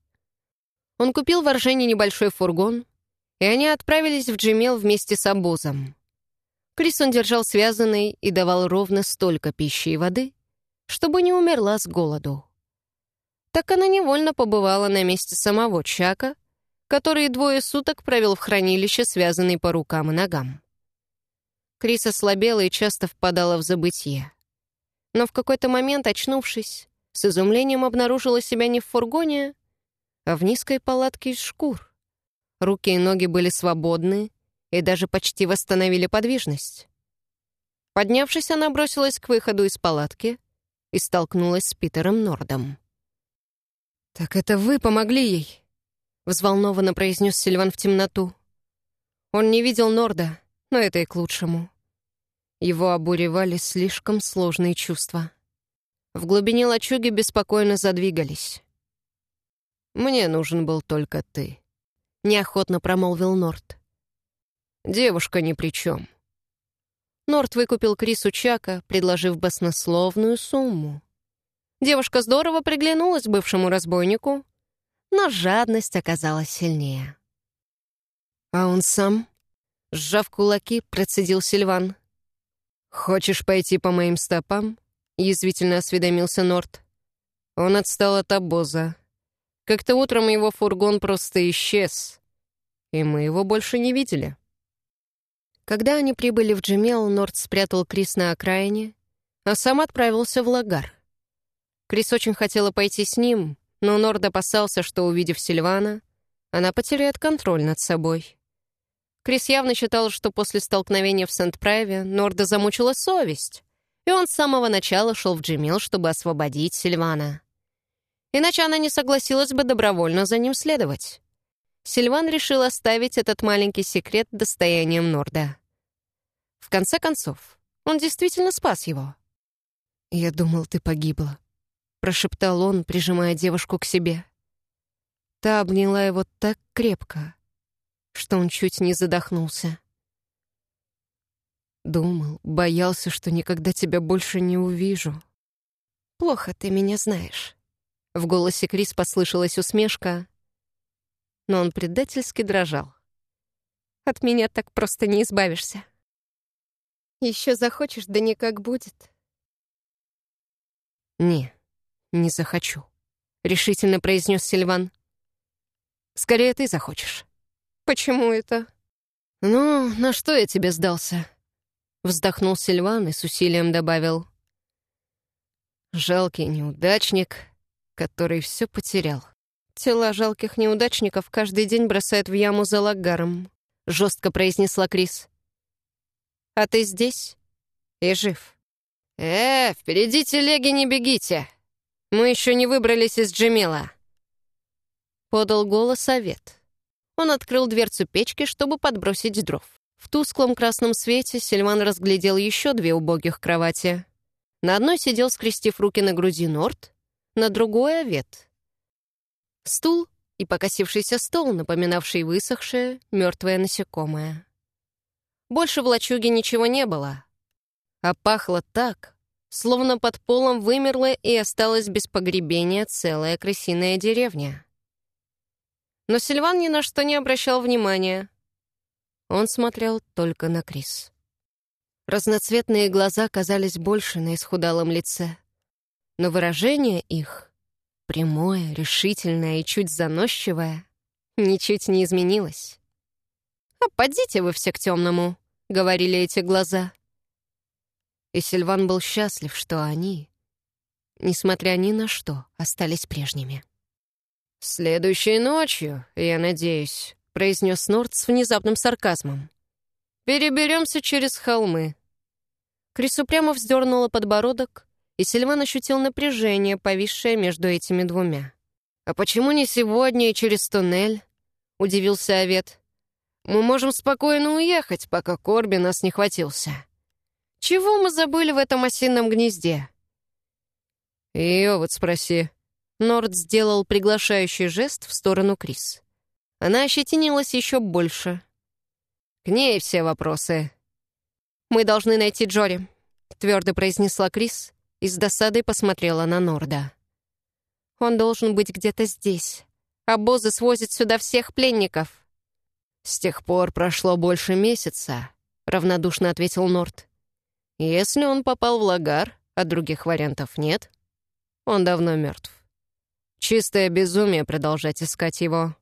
Он купил в Оржене небольшой фургон, и они отправились в Джимел вместе с обозом. Крис он держал связанный и давал ровно столько пищи и воды, чтобы не умерла с голоду. Так она невольно побывала на месте самого Чака, который двое суток провел в хранилище, связанный по рукам и ногам. Крис ослабела и часто впадала в забытье. Но в какой-то момент, очнувшись, с изумлением обнаружила себя не в фургоне, а в низкой палатке из шкур. Руки и ноги были свободны и даже почти восстановили подвижность. Поднявшись, она бросилась к выходу из палатки и столкнулась с Питером Нордом. «Так это вы помогли ей?» — взволнованно произнес Сильван в темноту. Он не видел Норда, но это и к лучшему. Его обуревали слишком сложные чувства. В глубине лачуги беспокойно задвигались. «Мне нужен был только ты», — неохотно промолвил Норд. «Девушка ни при чем». Норд выкупил Крису Чака, предложив баснословную сумму. Девушка здорово приглянулась бывшему разбойнику, но жадность оказалась сильнее. «А он сам?» — сжав кулаки, процедил Сильван. «Хочешь пойти по моим стопам?» — язвительно осведомился Норт. Он отстал от обоза. Как-то утром его фургон просто исчез, и мы его больше не видели. Когда они прибыли в Джемел, Норт спрятал Крис на окраине, а сам отправился в Лагар. Крис очень хотела пойти с ним, но Норд опасался, что, увидев Сильвана, она потеряет контроль над собой. Крис явно считал, что после столкновения в Сент-Прайве Норда замучила совесть, и он с самого начала шел в Джимил, чтобы освободить Сильвана. Иначе она не согласилась бы добровольно за ним следовать. Сильван решил оставить этот маленький секрет достоянием Норда. В конце концов, он действительно спас его. «Я думал, ты погибла», — прошептал он, прижимая девушку к себе. Та обняла его так крепко, что он чуть не задохнулся. Думал, боялся, что никогда тебя больше не увижу. «Плохо ты меня знаешь». В голосе Крис послышалась усмешка, но он предательски дрожал. «От меня так просто не избавишься. Еще захочешь, да никак будет». «Не, не захочу», — решительно произнес Сильван. «Скорее ты захочешь». «Почему это?» «Ну, на что я тебе сдался?» Вздохнул Сильван и с усилием добавил. «Жалкий неудачник, который все потерял». «Тела жалких неудачников каждый день бросают в яму за лагаром», — жестко произнесла Крис. «А ты здесь и жив». «Э, впереди телеги не бегите! Мы еще не выбрались из Джемила!» Подал голос Овет. Он открыл дверцу печки, чтобы подбросить дров. В тусклом красном свете Сильван разглядел еще две убогих кровати. На одной сидел, скрестив руки на груди, Норт, на другой — овет. Стул и покосившийся стол, напоминавший высохшее, мертвое насекомое. Больше в лачуге ничего не было, а пахло так, словно под полом вымерла и осталась без погребения целая крысиная деревня. Но Сильван ни на что не обращал внимания. Он смотрел только на Крис. Разноцветные глаза казались больше на исхудалом лице. Но выражение их, прямое, решительное и чуть заносчивое, ничуть не изменилось. «А подите вы все к темному», — говорили эти глаза. И Сильван был счастлив, что они, несмотря ни на что, остались прежними. «Следующей ночью, я надеюсь», — произнес Норд с внезапным сарказмом. «Переберемся через холмы». Крис упрямо вздернула подбородок, и Сильван ощутил напряжение, повисшее между этими двумя. «А почему не сегодня и через туннель?» — удивился Овет. «Мы можем спокойно уехать, пока Корби нас не хватился. Чего мы забыли в этом осинном гнезде?» «Ее вот спроси». Норд сделал приглашающий жест в сторону Крис. Она ощетинилась еще больше. «К ней все вопросы». «Мы должны найти Джори», — твердо произнесла Крис и с досадой посмотрела на Норда. «Он должен быть где-то здесь. Обозы свозят сюда всех пленников». «С тех пор прошло больше месяца», — равнодушно ответил Норд. «Если он попал в лагар, а других вариантов нет, он давно мертв. Чистое безумие продолжать искать его».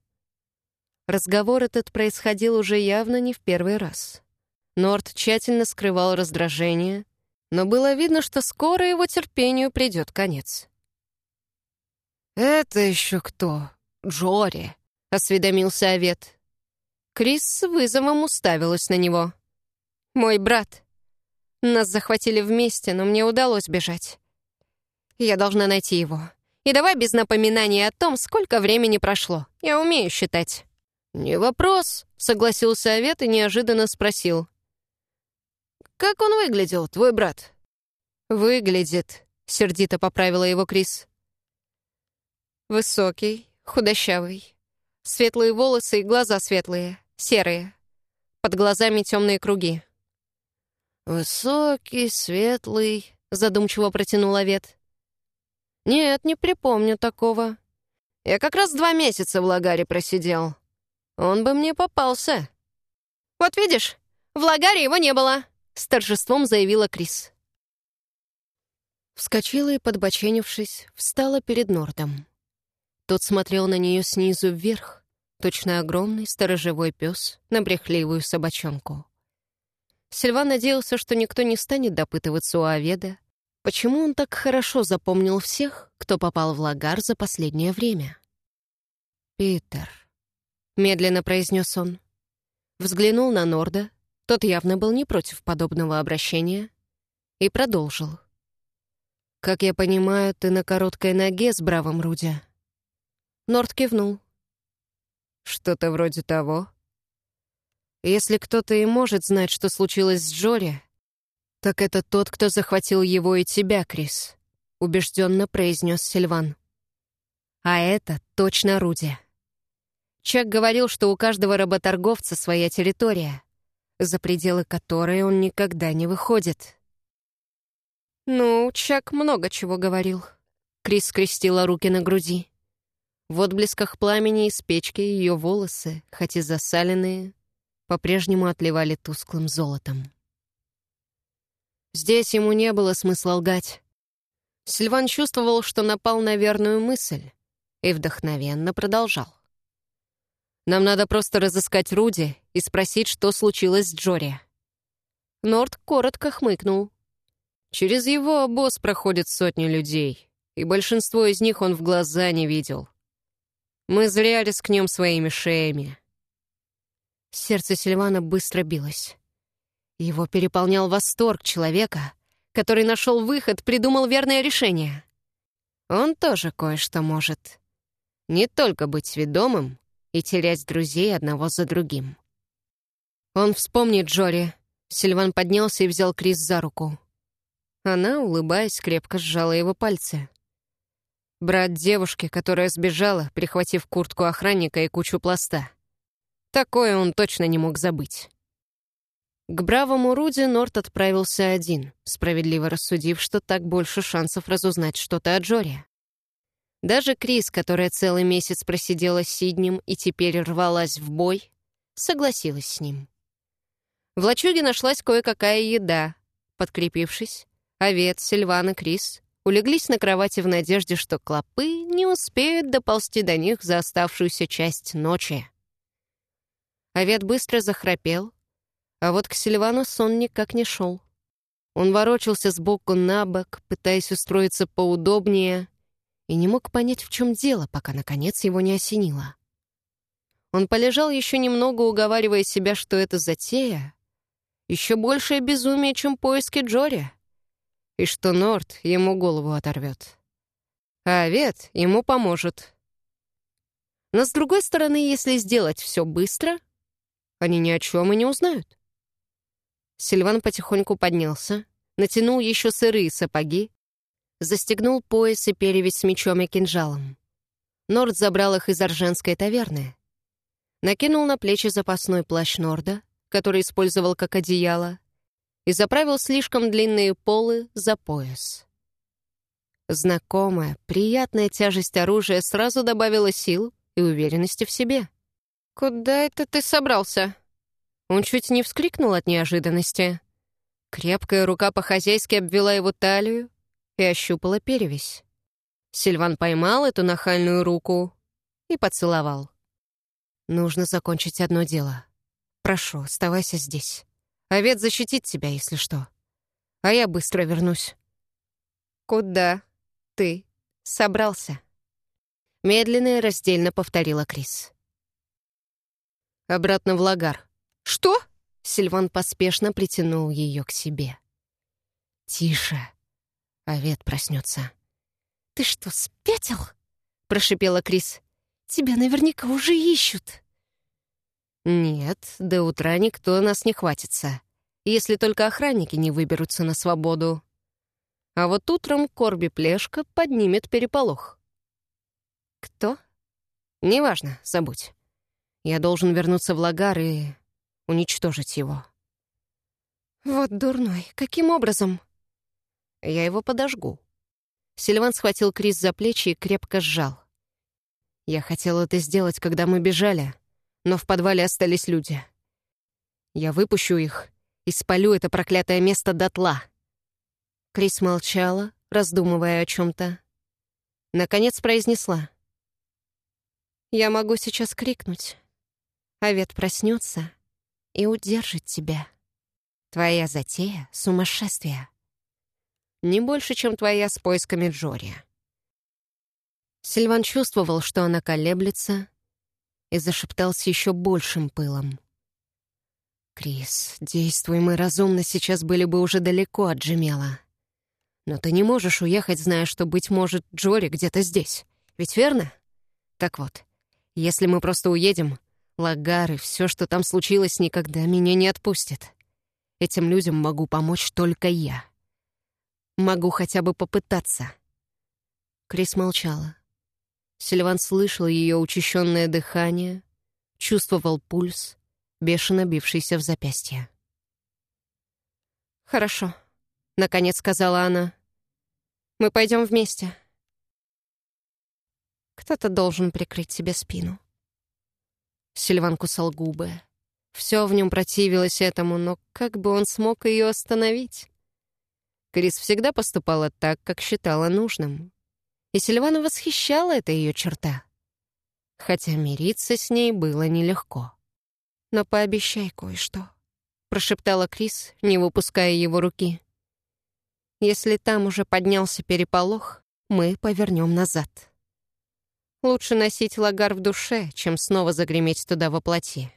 Разговор этот происходил уже явно не в первый раз. Норд тщательно скрывал раздражение, но было видно, что скоро его терпению придет конец. «Это еще кто? Джори?» — осведомился Овет. Крис с вызовом уставилась на него. «Мой брат. Нас захватили вместе, но мне удалось бежать. Я должна найти его. И давай без напоминаний о том, сколько времени прошло. Я умею считать». «Не вопрос», — согласился Овет и неожиданно спросил. «Как он выглядел, твой брат?» «Выглядит», — сердито поправила его Крис. «Высокий, худощавый, светлые волосы и глаза светлые, серые, под глазами темные круги». «Высокий, светлый», — задумчиво протянул Овет. «Нет, не припомню такого. Я как раз два месяца в лагаре просидел. Он бы мне попался». «Вот видишь, в лагаре его не было», — с торжеством заявила Крис. Вскочила и, подбоченившись, встала перед Нордом. Тот смотрел на нее снизу вверх, точно огромный сторожевой пес на брехливую собачонку. Сильван надеялся, что никто не станет допытываться у Аведа, почему он так хорошо запомнил всех, кто попал в лагар за последнее время. «Питер», — медленно произнес он. Взглянул на Норда, тот явно был не против подобного обращения, и продолжил. «Как я понимаю, ты на короткой ноге с бравым Руди?» Норд кивнул. «Что-то вроде того. Если кто-то и может знать, что случилось с Джори, так это тот, кто захватил его и тебя, Крис», — убежденно произнес Сильван. «А это точно Руди». Чак говорил, что у каждого работорговца своя территория, за пределы которой он никогда не выходит. «Ну, Чак много чего говорил». Крис скрестила руки на груди. В отблесках пламени из печки ее волосы, хоть и засаленные, по-прежнему отливали тусклым золотом. Здесь ему не было смысла лгать. Сильван чувствовал, что напал на верную мысль, и вдохновенно продолжал. «Нам надо просто разыскать Руди и спросить, что случилось с Джори». Норд коротко хмыкнул. Через его обоз проходят сотни людей, и большинство из них он в глаза не видел. Мы зря рискнем своими шеями. Сердце Сильвана быстро билось. Его переполнял восторг человека, который нашел выход, придумал верное решение. Он тоже кое-что может. Не только быть ведомым и терять друзей одного за другим. Он вспомнит Джори. Сильван поднялся и взял Крис за руку. Она, улыбаясь, крепко сжала его пальцы. Брат девушки, которая сбежала, прихватив куртку охранника и кучу пласта. Такое он точно не мог забыть. К бравому Руди Норт отправился один, справедливо рассудив, что так больше шансов разузнать что-то о Джоре. Даже Крис, которая целый месяц просидела с Сиднем и теперь рвалась в бой, согласилась с ним. В лачуге нашлась кое-какая еда. Подкрепившись, Овет, Сильван и Крис улеглись на кровати в надежде, что клопы не успеют доползти до них за оставшуюся часть ночи. Овет быстро захрапел, а вот к Сильвану сон никак не шел. Он ворочался сбоку на бок, пытаясь устроиться поудобнее, и не мог понять, в чем дело, пока, наконец, его не осенило. Он полежал еще немного, уговаривая себя, что это затея. Еще большее безумие, чем поиски Джори. И что Норт ему голову оторвет. А Овет ему поможет. Но с другой стороны, если сделать все быстро, они ни о чем и не узнают. Сильван потихоньку поднялся, натянул еще сырые сапоги, застегнул пояс и перевязь с мечом и кинжалом. Норд забрал их из Орженской таверны. Накинул на плечи запасной плащ Норда, который использовал как одеяло, и заправил слишком длинные полы за пояс. Знакомая, приятная тяжесть оружия сразу добавила сил и уверенности в себе. «Куда это ты собрался?» Он чуть не вскрикнул от неожиданности. Крепкая рука по-хозяйски обвела его талию и ощупала перевязь. Сильван поймал эту нахальную руку и поцеловал. «Нужно закончить одно дело. Прошу, оставайся здесь. Овет защитит тебя, если что. А я быстро вернусь». «Куда ты собрался?» Медленно и раздельно повторила Крис. «Обратно в лагар». «Что?» Сильван поспешно притянул ее к себе. «Тише. Овет проснется. «Ты что, спятил?» — прошипела Крис. «Тебя наверняка уже ищут». «Нет, до утра никто нас не хватится, если только охранники не выберутся на свободу. А вот утром Корби Плешка поднимет переполох». «Кто?» «Неважно, забудь. Я должен вернуться в лагар и уничтожить его». «Вот дурной. Каким образом?» «Я его подожгу». Сильван схватил Крис за плечи и крепко сжал. «Я хотел это сделать, когда мы бежали, но в подвале остались люди. Я выпущу их и спалю это проклятое место дотла». Крис молчала, раздумывая о чем то Наконец произнесла. «Я могу сейчас крикнуть. Овет проснется и удержит тебя. Твоя затея — сумасшествие. Не больше, чем твоя с поисками Джори». Сильван чувствовал, что она колеблется, и зашептал с еще большим пылом. «Крис, действуй мы разумно, сейчас были бы уже далеко от Джемела. Но ты не можешь уехать, зная, что, быть может, Джори где-то здесь. Ведь верно? Так вот, если мы просто уедем, Лагар и все, что там случилось, никогда меня не отпустит. Этим людям могу помочь только я. Могу хотя бы попытаться». Крис молчала. Сильван слышал ее учащенное дыхание, чувствовал пульс, бешено бившийся в запястье. «Хорошо», — наконец сказала она. «Мы пойдем вместе. Кто-то должен прикрыть себе спину». Сильван кусал губы. Все в нем противилось этому, но как бы он смог ее остановить? Крис всегда поступала так, как считала нужным. И Сильвана восхищала эта ее черта. Хотя мириться с ней было нелегко. «Но пообещай кое-что», — прошептала Крис, не выпуская его руки. «Если там уже поднялся переполох, мы повернем назад». Лучше носить лагар в душе, чем снова загреметь туда во плоти.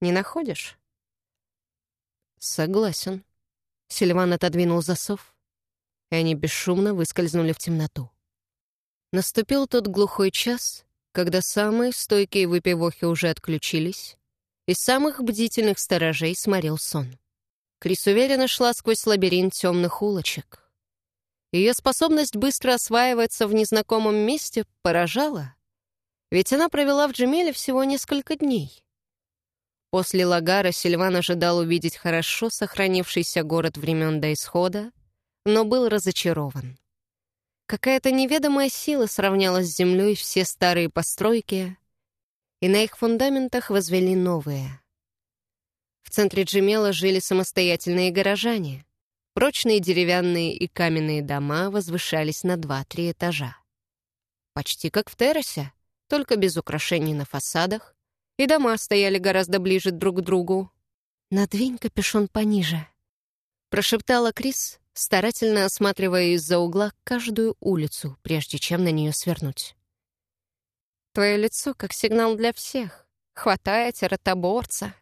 Не находишь? Согласен. Сильван отодвинул засов, и они бесшумно выскользнули в темноту. Наступил тот глухой час, когда самые стойкие выпивохи уже отключились, и самых бдительных сторожей сморил сон. Крис уверенно шла сквозь лабиринт темных улочек. Ее способность быстро осваиваться в незнакомом месте поражала — ведь она провела в Джемеле всего несколько дней. После Лагара Сильван ожидал увидеть хорошо сохранившийся город времен до исхода, но был разочарован. Какая-то неведомая сила сравняла с землей все старые постройки, и на их фундаментах возвели новые. В центре Джемела жили самостоятельные горожане. Прочные деревянные и каменные дома возвышались на два-три этажа. Почти как в террасе, только без украшений на фасадах, и дома стояли гораздо ближе друг к другу. «Надвинь капюшон пониже», — прошептала Крис, старательно осматривая из-за угла каждую улицу, прежде чем на нее свернуть. «Твое лицо как сигнал для всех, хватаете ротоборца».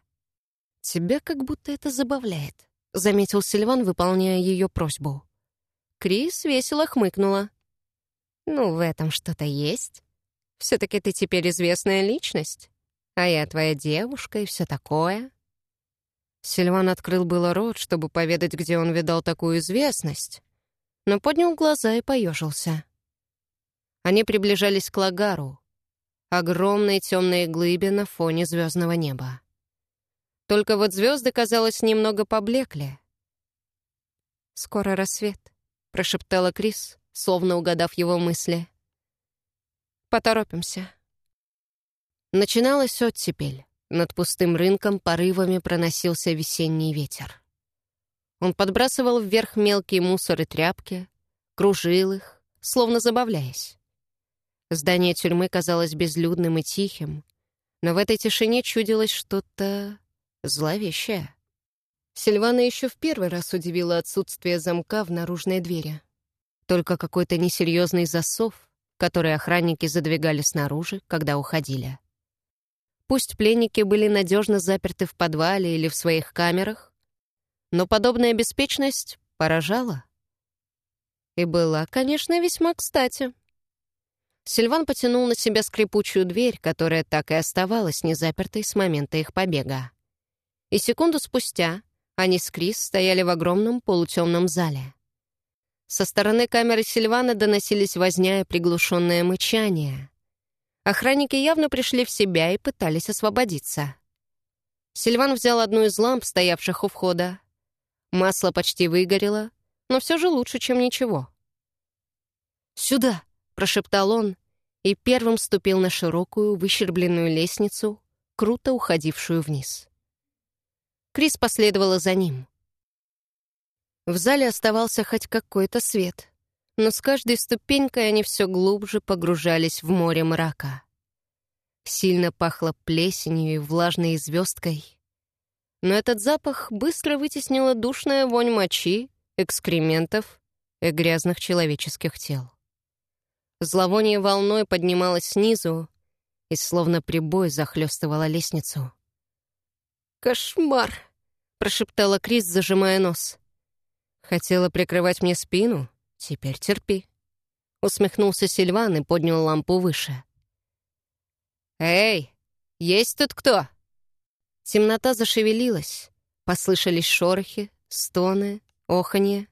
«Тебя как будто это забавляет», — заметил Сильван, выполняя ее просьбу. Крис весело хмыкнула. «Ну, в этом что-то есть. все таки ты теперь известная личность, а я твоя девушка и все такое». Сильван открыл было рот, чтобы поведать, где он видал такую известность, но поднял глаза и поежился. Они приближались к Лагару, огромной темной глыбе на фоне звездного неба. Только вот звезды, казалось, немного поблекли. «Скоро рассвет», — прошептала Крис, словно угадав его мысли. «Поторопимся». Начиналась оттепель. Над пустым рынком порывами проносился весенний ветер. Он подбрасывал вверх мелкие мусор и тряпки, кружил их, словно забавляясь. Здание тюрьмы казалось безлюдным и тихим, но в этой тишине чудилось что-то зловещее. Сильвана еще в первый раз удивила отсутствие замка в наружной двери. Только какой-то несерьезный засов, который охранники задвигали снаружи, когда уходили. Пусть пленники были надежно заперты в подвале или в своих камерах, но подобная беспечность поражала. И была, конечно, весьма кстати. Сильван потянул на себя скрипучую дверь, которая так и оставалась незапертой с момента их побега. И секунду спустя они с Крис стояли в огромном полутемном зале. Со стороны камеры Сильвана доносились возня и приглушенное мычание. Охранники явно пришли в себя и пытались освободиться. Сильван взял одну из ламп, стоявших у входа. Масло почти выгорело, но все же лучше, чем ничего. «Сюда!» — прошептал он и первым ступил на широкую, выщербленную лестницу, круто уходившую вниз. Крис последовала за ним. В зале оставался хоть какой-то свет но с каждой ступенькой они все глубже погружались в море мрака. Сильно пахло плесенью и влажной звездкой. Но этот запах быстро вытеснила душная вонь мочи, экскрементов и грязных человеческих тел. Зловоние волной поднималось снизу и словно прибой захлестывало лестницу. «Кошмар!» — прошептала Крис, зажимая нос. «Хотела прикрывать мне спину?» «Теперь терпи», — усмехнулся Сильван и поднял лампу выше. «Эй, есть тут кто?» Темнота зашевелилась, послышались шорохи, стоны, оханье.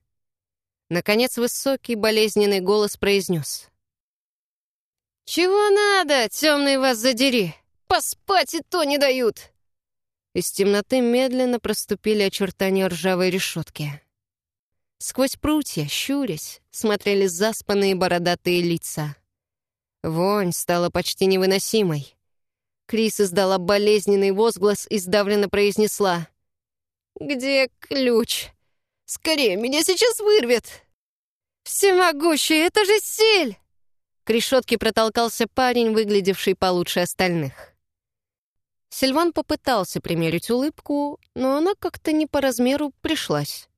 Наконец высокий болезненный голос произнес. «Чего надо, темный вас задери? Поспать и то не дают!» Из темноты медленно проступили очертания ржавой решетки. Сквозь прутья, щурясь, смотрели заспанные бородатые лица. Вонь стала почти невыносимой. Крис издала болезненный возглас и сдавленно произнесла. «Где ключ? Скорее, меня сейчас вырвет!» «Всемогущий, это же сель!» К решетке протолкался парень, выглядевший получше остальных. Сильван попытался примерить улыбку, но она как-то не по размеру пришлась.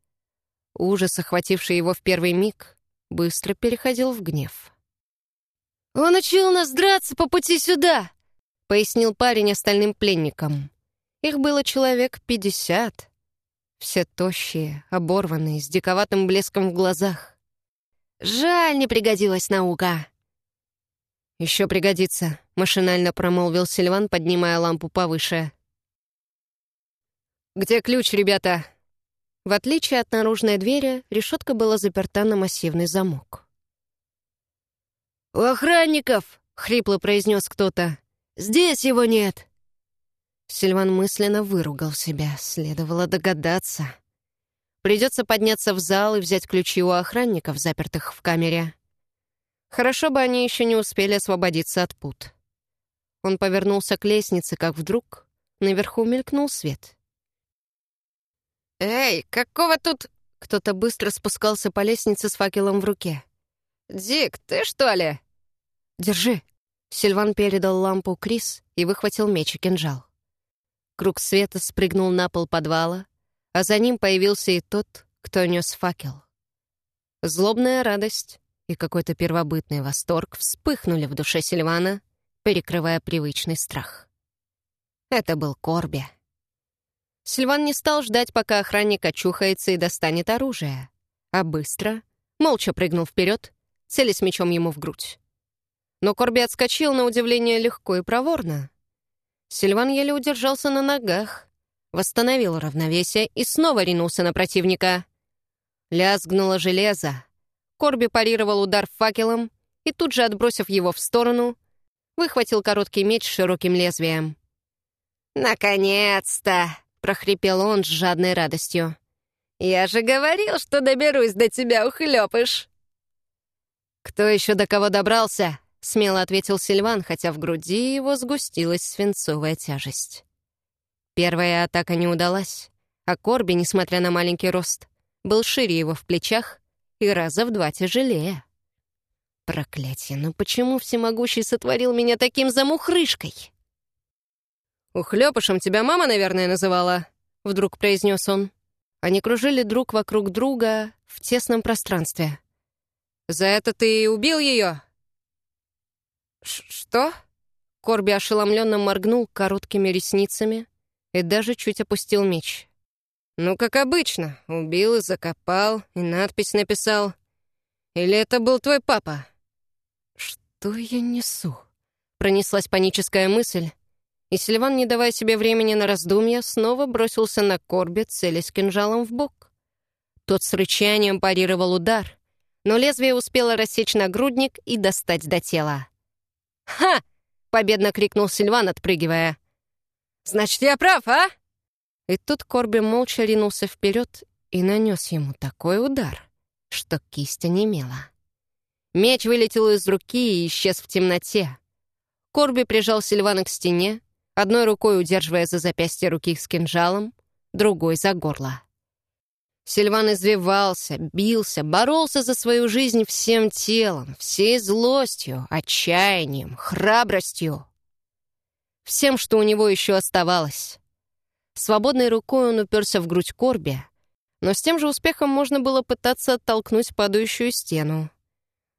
Ужас, охвативший его в первый миг, быстро переходил в гнев. «Он учил нас драться по пути сюда!» — пояснил парень остальным пленникам. Их было человек пятьдесят. Все тощие, оборванные, с диковатым блеском в глазах. «Жаль, не пригодилась наука!» «Еще пригодится», — машинально промолвил Сильван, поднимая лампу повыше. «Где ключ, ребята?» В отличие от наружной двери, решетка была заперта на массивный замок. «У охранников!» — хрипло произнес кто-то. «Здесь его нет!» Сильван мысленно выругал себя. Следовало догадаться. Придется подняться в зал и взять ключи у охранников, запертых в камере. Хорошо бы они еще не успели освободиться от пут. Он повернулся к лестнице, как вдруг наверху мелькнул свет. «Эй, какого тут...» Кто-то быстро спускался по лестнице с факелом в руке. «Дик, ты что ли?» «Держи». Сильван передал лампу Крис и выхватил меч и кинжал. Круг света спрыгнул на пол подвала, а за ним появился и тот, кто нес факел. Злобная радость и какой-то первобытный восторг вспыхнули в душе Сильвана, перекрывая привычный страх. Это был Корби. Сильван не стал ждать, пока охранник очухается и достанет оружие, а быстро, молча прыгнул вперед, целясь мечом ему в грудь. Но Корби отскочил на удивление легко и проворно. Сильван еле удержался на ногах, восстановил равновесие и снова ринулся на противника. Лязгнуло железо. Корби парировал удар факелом и тут же, отбросив его в сторону, выхватил короткий меч с широким лезвием. «Наконец-то!» — прохрипел он с жадной радостью. «Я же говорил, что доберусь до тебя, ухлёпыш!» «Кто еще до кого добрался?» — смело ответил Сильван, хотя в груди его сгустилась свинцовая тяжесть. Первая атака не удалась, а Корби, несмотря на маленький рост, был шире его в плечах и раза в два тяжелее. Проклятие, ну почему всемогущий сотворил меня таким замухрышкой? «Ухлёпышем тебя мама, наверное, называла», — вдруг произнес он. Они кружили друг вокруг друга в тесном пространстве. «За это ты убил ее?» «Что?» Корби ошеломленно моргнул короткими ресницами и даже чуть опустил меч. «Ну, как обычно, убил и закопал, и надпись написал. Или это был твой папа?» «Что я несу?» Пронеслась паническая мысль, и Сильван, не давая себе времени на раздумья, снова бросился на Корби, целясь кинжалом в бок. Тот с рычанием парировал удар, но лезвие успело рассечь нагрудник и достать до тела. «Ха!» — победно крикнул Сильван, отпрыгивая. «Значит, я прав, а?» И тут Корби молча ринулся вперед и нанес ему такой удар, что кисть онемела. Меч вылетел из руки и исчез в темноте. Корби прижал Сильвана к стене, одной рукой удерживая за запястье руки с кинжалом, другой — за горло. Сильван извивался, бился, боролся за свою жизнь всем телом, всей злостью, отчаянием, храбростью. Всем, что у него еще оставалось. Свободной рукой он уперся в грудь Корби, но с тем же успехом можно было пытаться оттолкнуть падающую стену.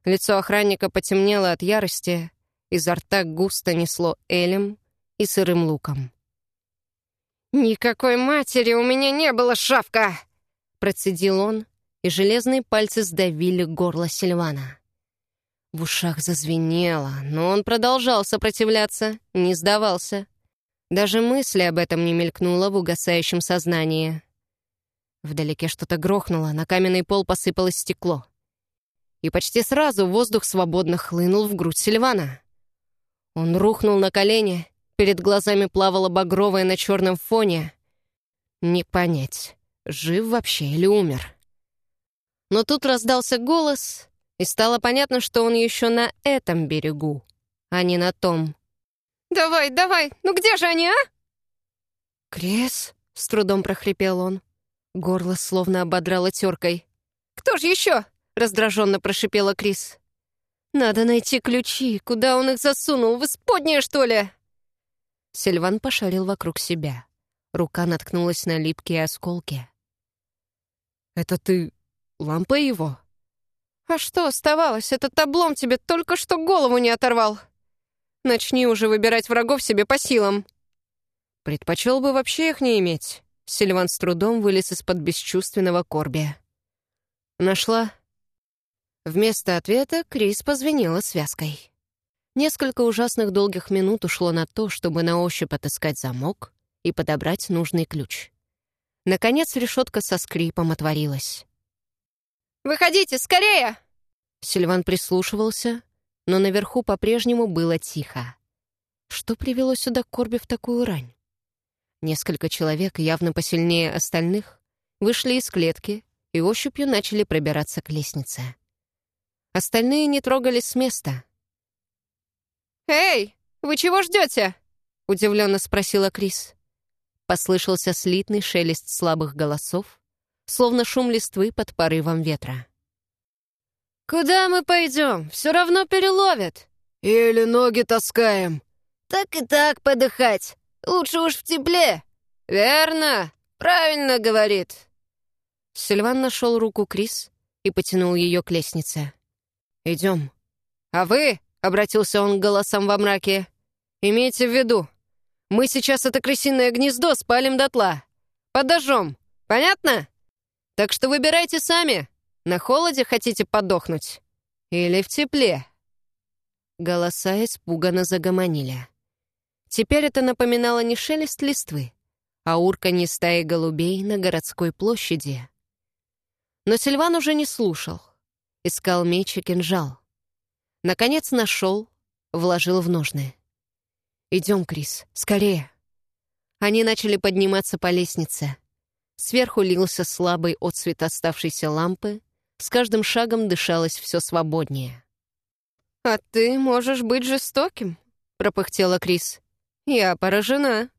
Лицо охранника потемнело от ярости, изо рта густо несло элем и сырым луком. «Никакой матери у меня не было, шавка!» Процедил он, и железные пальцы сдавили горло Сильвана. В ушах зазвенело, но он продолжал сопротивляться, не сдавался. Даже мысли об этом не мелькнуло в угасающем сознании. Вдалеке что-то грохнуло, на каменный пол посыпалось стекло. И почти сразу воздух свободно хлынул в грудь Сильвана. Он рухнул на колени, перед глазами плавало багровое на черном фоне. Не понять, жив вообще или умер. Но тут раздался голос, и стало понятно, что он еще на этом берегу, а не на том. «Давай, давай, ну где же они, а?» «Крес?» — с трудом прохрипел он. Горло словно ободрало теркой. «Кто же еще?» — раздраженно прошипела Крис. «Надо найти ключи. Куда он их засунул? В исподнее, что ли?» Сильван пошарил вокруг себя. Рука наткнулась на липкие осколки. «Это ты лампа его?» «А что оставалось? Этот облом тебе только что голову не оторвал. Начни уже выбирать врагов себе по силам». «Предпочел бы вообще их не иметь». Сильван с трудом вылез из-под бесчувственного корби. «Нашла?» Вместо ответа Крис позвенела связкой. Несколько ужасных долгих минут ушло на то, чтобы на ощупь отыскать замок и подобрать нужный ключ. Наконец решетка со скрипом отворилась. «Выходите, скорее!» Сильван прислушивался, но наверху по-прежнему было тихо. Что привело сюда Корби в такую рань? Несколько человек, явно посильнее остальных, вышли из клетки и ощупью начали пробираться к лестнице. Остальные не трогались с места. «Эй, вы чего ждете?» — удивленно спросила Крис. Послышался слитный шелест слабых голосов, словно шум листвы под порывом ветра. «Куда мы пойдем? Все равно переловят!» «Или ноги таскаем!» «Так и так подыхать! Лучше уж в тепле!» «Верно! Правильно говорит!» Сильван нашел руку Крис и потянул ее к лестнице. «Идем». «А вы?» — обратился он к голосам во мраке. «Имейте в виду, Мы сейчас это крысиное гнездо спалим дотла. Подожжем. Понятно? Так что выбирайте сами. На холоде хотите подохнуть? Или в тепле?» Голоса испуганно загомонили. Теперь это напоминало не шелест листвы, а урканье стаи голубей на городской площади. Но Сильван уже не слушал. Искал меч и кинжал. Наконец нашел, вложил в ножны. «Идем, Крис, скорее!» Они начали подниматься по лестнице. Сверху лился слабый отсвет оставшейся лампы, с каждым шагом дышалось все свободнее. «А ты можешь быть жестоким», — пропыхтела Крис. «Я поражена».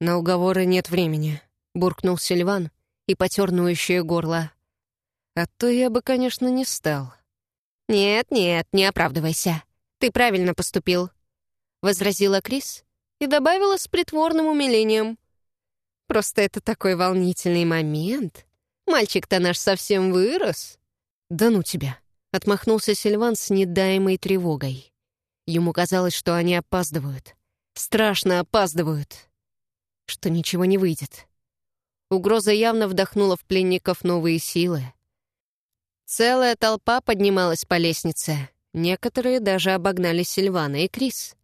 «На уговоры нет времени», — буркнул Сильван и потер горло. «А то я бы, конечно, не стал». «Нет-нет, не оправдывайся. Ты правильно поступил возразила Крис и добавила с притворным умилением. «Просто это такой волнительный момент. Мальчик-то наш совсем вырос». «Да ну тебя!» — отмахнулся Сильван с недаемой тревогой. Ему казалось, что они опаздывают. Страшно опаздывают. Что ничего не выйдет. Угроза явно вдохнула в пленников новые силы. Целая толпа поднималась по лестнице. Некоторые даже обогнали Сильвана и Крис.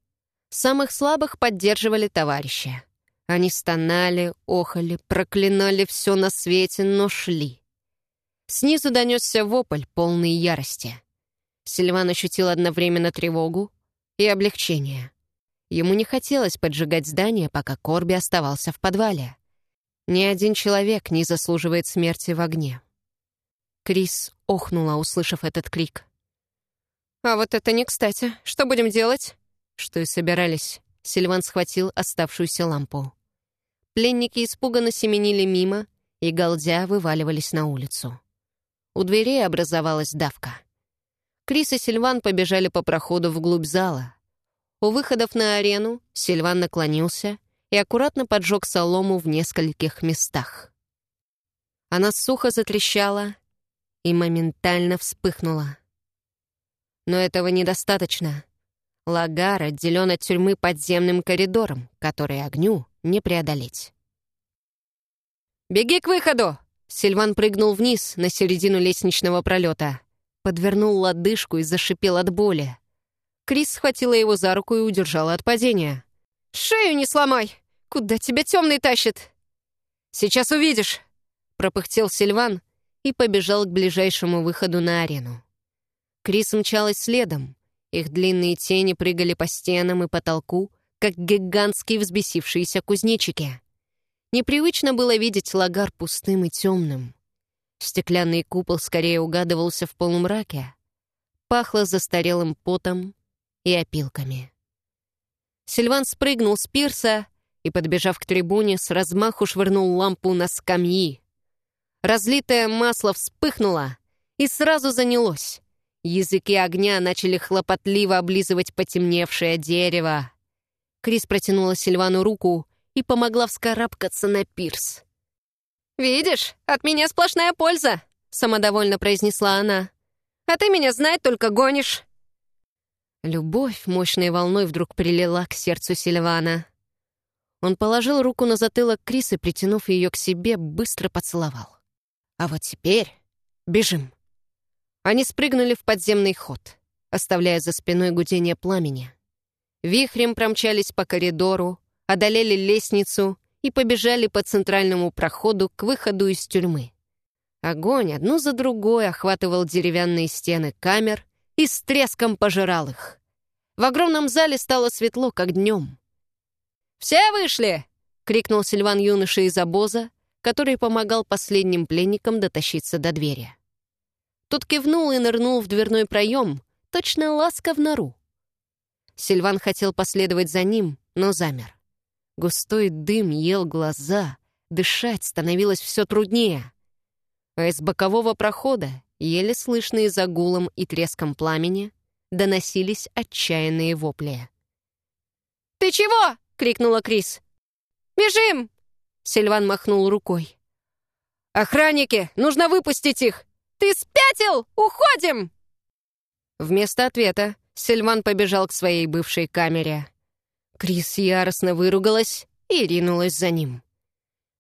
Самых слабых поддерживали товарищи. Они стонали, охали, проклинали все на свете, но шли. Снизу донесся вопль, полный ярости. Сильван ощутил одновременно тревогу и облегчение. Ему не хотелось поджигать здание, пока Корби оставался в подвале. Ни один человек не заслуживает смерти в огне. Крис охнула, услышав этот крик. «А вот это не кстати. Что будем делать?» что и собирались, Сильван схватил оставшуюся лампу. Пленники испуганно семенили мимо и, галдя, вываливались на улицу. У дверей образовалась давка. Крис и Сильван побежали по проходу вглубь зала. У выходов на арену Сильван наклонился и аккуратно поджег солому в нескольких местах. Она сухо затрещала и моментально вспыхнула. Но этого недостаточно. Лагар отделен от тюрьмы подземным коридором, который огню не преодолеть. «Беги к выходу!» Сильван прыгнул вниз на середину лестничного пролета. Подвернул лодыжку и зашипел от боли. Крис схватила его за руку и удержала от падения. «Шею не сломай! Куда тебя темный тащит?» «Сейчас увидишь!» Пропыхтел Сильван и побежал к ближайшему выходу на арену. Крис мчалась следом, их длинные тени прыгали по стенам и потолку, как гигантские взбесившиеся кузнечики. Непривычно было видеть лагар пустым и темным. Стеклянный купол скорее угадывался в полумраке. Пахло застарелым потом и опилками. Сильван спрыгнул с пирса и, подбежав к трибуне, с размаху швырнул лампу на скамьи. Разлитое масло вспыхнуло и сразу занялось. Языки огня начали хлопотливо облизывать потемневшее дерево. Крис протянула Сильвану руку и помогла вскарабкаться на пирс. «Видишь, от меня сплошная польза», — самодовольно произнесла она. «А ты меня знать только гонишь». Любовь мощной волной вдруг прилила к сердцу Сильвана. Он положил руку на затылок Крис и, притянув ее к себе, быстро поцеловал. «А вот теперь бежим». Они спрыгнули в подземный ход, оставляя за спиной гудение пламени. Вихрем промчались по коридору, одолели лестницу и побежали по центральному проходу к выходу из тюрьмы. Огонь одну за другой охватывал деревянные стены камер и с треском пожирал их. В огромном зале стало светло, как днем. «Все вышли!» — крикнул Сильван юноша из обоза, который помогал последним пленникам дотащиться до двери. Тот кивнул и нырнул в дверной проем, точно ласка в нору. Сильван хотел последовать за ним, но замер. Густой дым ел глаза, дышать становилось все труднее. А из бокового прохода, еле слышные за гулом и треском пламени, доносились отчаянные вопли. «Ты чего?» — крикнула Крис. «Бежим!» — Сильван махнул рукой. «Охранники! Нужно выпустить их!» «Ты спятил? Уходим!» Вместо ответа Сильван побежал к своей бывшей камере. Крис яростно выругалась и ринулась за ним.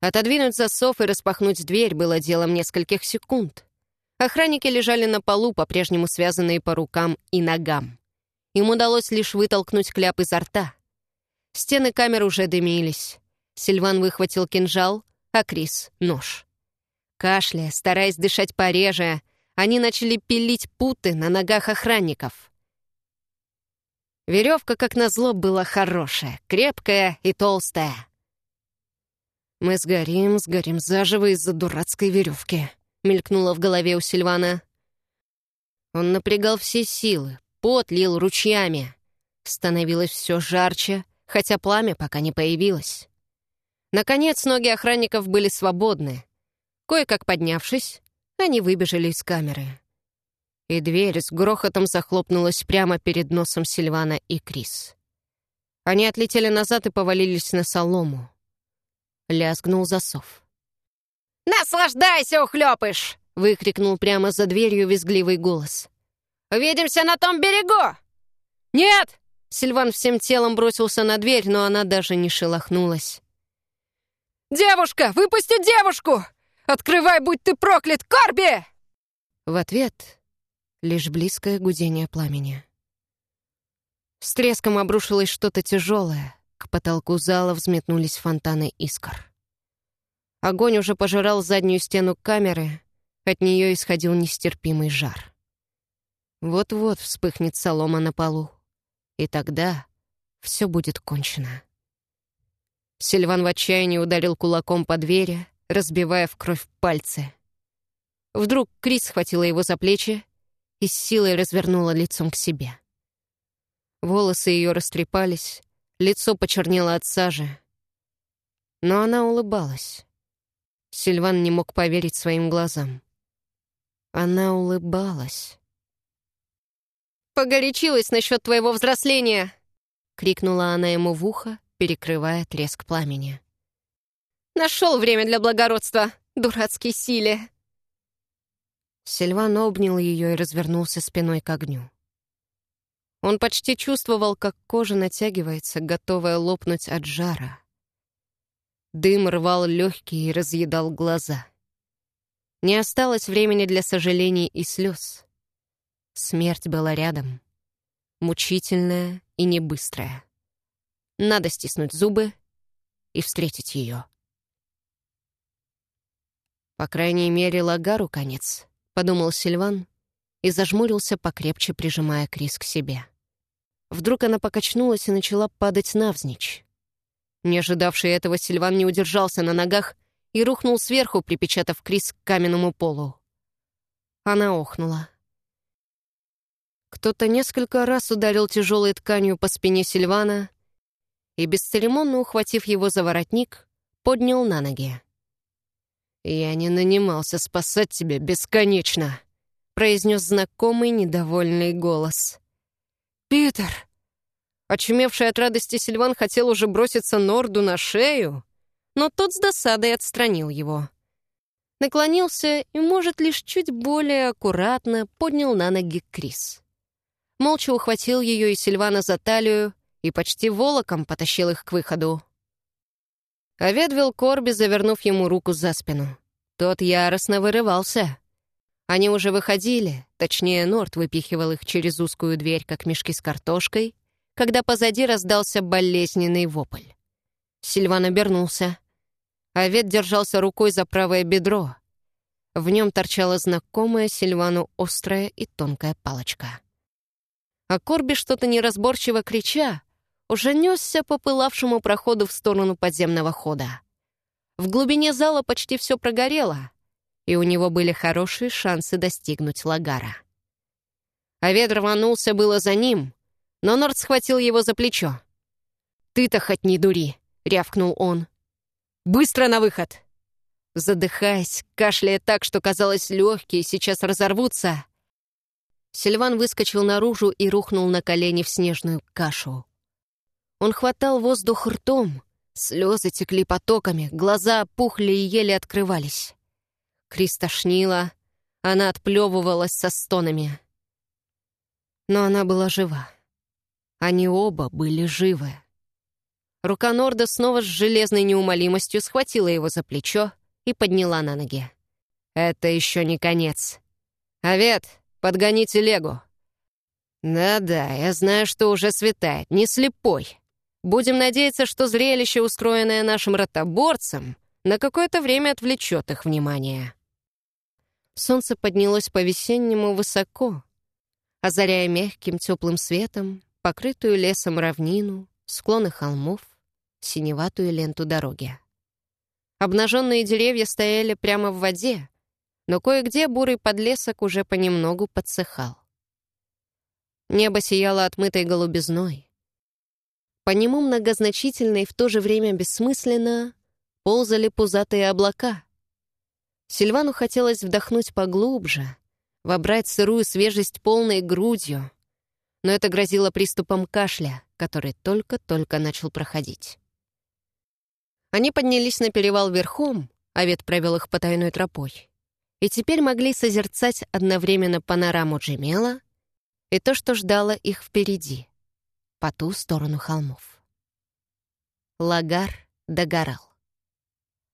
Отодвинуть засов и распахнуть дверь было делом нескольких секунд. Охранники лежали на полу, по-прежнему связанные по рукам и ногам. Им удалось лишь вытолкнуть кляп изо рта. Стены камер уже дымились. Сильван выхватил кинжал, а Крис — нож. Кашляя, стараясь дышать пореже, они начали пилить путы на ногах охранников. Веревка, как назло, была хорошая, крепкая и толстая. «Мы сгорим, сгорим заживо из-за дурацкой веревки», — мелькнуло в голове у Сильвана. Он напрягал все силы, пот лил ручьями. Становилось все жарче, хотя пламя пока не появилось. Наконец, ноги охранников были свободны. Кое-как поднявшись, они выбежали из камеры. И дверь с грохотом захлопнулась прямо перед носом Сильвана и Крис. Они отлетели назад и повалились на солому. Лязгнул засов. «Наслаждайся, ухлёпыш!» — выкрикнул прямо за дверью визгливый голос. «Увидимся на том берегу!» «Нет!» Сильван всем телом бросился на дверь, но она даже не шелохнулась. «Девушка! Выпусти девушку! Открывай, будь ты проклят, Корби!» В ответ лишь близкое гудение пламени. С треском обрушилось что-то тяжелое. К потолку зала взметнулись фонтаны искр. Огонь уже пожирал заднюю стену камеры, от нее исходил нестерпимый жар. Вот-вот вспыхнет солома на полу, и тогда все будет кончено. Сильван в отчаянии ударил кулаком по двери, разбивая в кровь пальцы. Вдруг Крис схватила его за плечи и с силой развернула лицом к себе. Волосы ее растрепались, лицо почернело от сажи. Но она улыбалась. Сильван не мог поверить своим глазам. Она улыбалась. «Погорячилась насчет твоего взросления!» — крикнула она ему в ухо, перекрывая треск пламени. «Нашел время для благородства, дурацкий силе!» Сильван обнял ее и развернулся спиной к огню. Он почти чувствовал, как кожа натягивается, готовая лопнуть от жара. Дым рвал легкие и разъедал глаза. Не осталось времени для сожалений и слез. Смерть была рядом. Мучительная и не быстрая. Надо стиснуть зубы и встретить ее. По крайней мере, Лагару конец, — подумал Сильван и зажмурился покрепче, прижимая Крис к себе. Вдруг она покачнулась и начала падать навзничь. Не ожидавший этого, Сильван не удержался на ногах и рухнул сверху, припечатав Крис к каменному полу. Она охнула. Кто-то несколько раз ударил тяжелой тканью по спине Сильвана и, бесцеремонно ухватив его за воротник, поднял на ноги. «Я не нанимался спасать тебя бесконечно», — произнес знакомый недовольный голос. «Питер!» Очумевший от радости Сильван хотел уже броситься Норду на шею, но тот с досадой отстранил его. Наклонился и, может, лишь чуть более аккуратно поднял на ноги Крис. Молча ухватил ее и Сильвана за талию и почти волоком потащил их к выходу. Овед вел Корби, завернув ему руку за спину. Тот яростно вырывался. Они уже выходили, точнее, Норд выпихивал их через узкую дверь, как мешки с картошкой, когда позади раздался болезненный вопль. Сильван обернулся. Овет держался рукой за правое бедро. В нем торчала знакомая Сильвану острая и тонкая палочка. А Корби, что-то неразборчиво крича, уже несся по пылавшему проходу в сторону подземного хода. В глубине зала почти все прогорело, и у него были хорошие шансы достигнуть Лагара. Овед рванулся было за ним, но Норд схватил его за плечо. «Ты-то хоть не дури!» — рявкнул он. «Быстро на выход!» Задыхаясь, кашляя так, что казалось, легкие сейчас разорвутся, Сильван выскочил наружу и рухнул на колени в снежную кашу. Он хватал воздух ртом, слезы текли потоками, глаза опухли и еле открывались. Крис тошнила, она отплевывалась со стонами. Но она была жива. Они оба были живы. Рука Норда снова с железной неумолимостью схватила его за плечо и подняла на ноги. «Это еще не конец. Овет, подгони телегу». «Да-да, я знаю, что уже светает, не слепой. Будем надеяться, что зрелище, устроенное нашим ротоборцем, на какое-то время отвлечет их внимание». Солнце поднялось по-весеннему высоко, озаряя мягким теплым светом покрытую лесом равнину, склоны холмов, синеватую ленту дороги. Обнаженные деревья стояли прямо в воде, но кое-где бурый подлесок уже понемногу подсыхал. Небо сияло отмытой голубизной. По нему многозначительно и в то же время бессмысленно ползали пузатые облака. Сильвану хотелось вдохнуть поглубже, вобрать сырую свежесть полной грудью, но это грозило приступом кашля, который только-только начал проходить. Они поднялись на перевал верхом, а вет провел их потайной тропой, и теперь могли созерцать одновременно панораму Джемела и то, что ждало их впереди, по ту сторону холмов. Лагар догорал.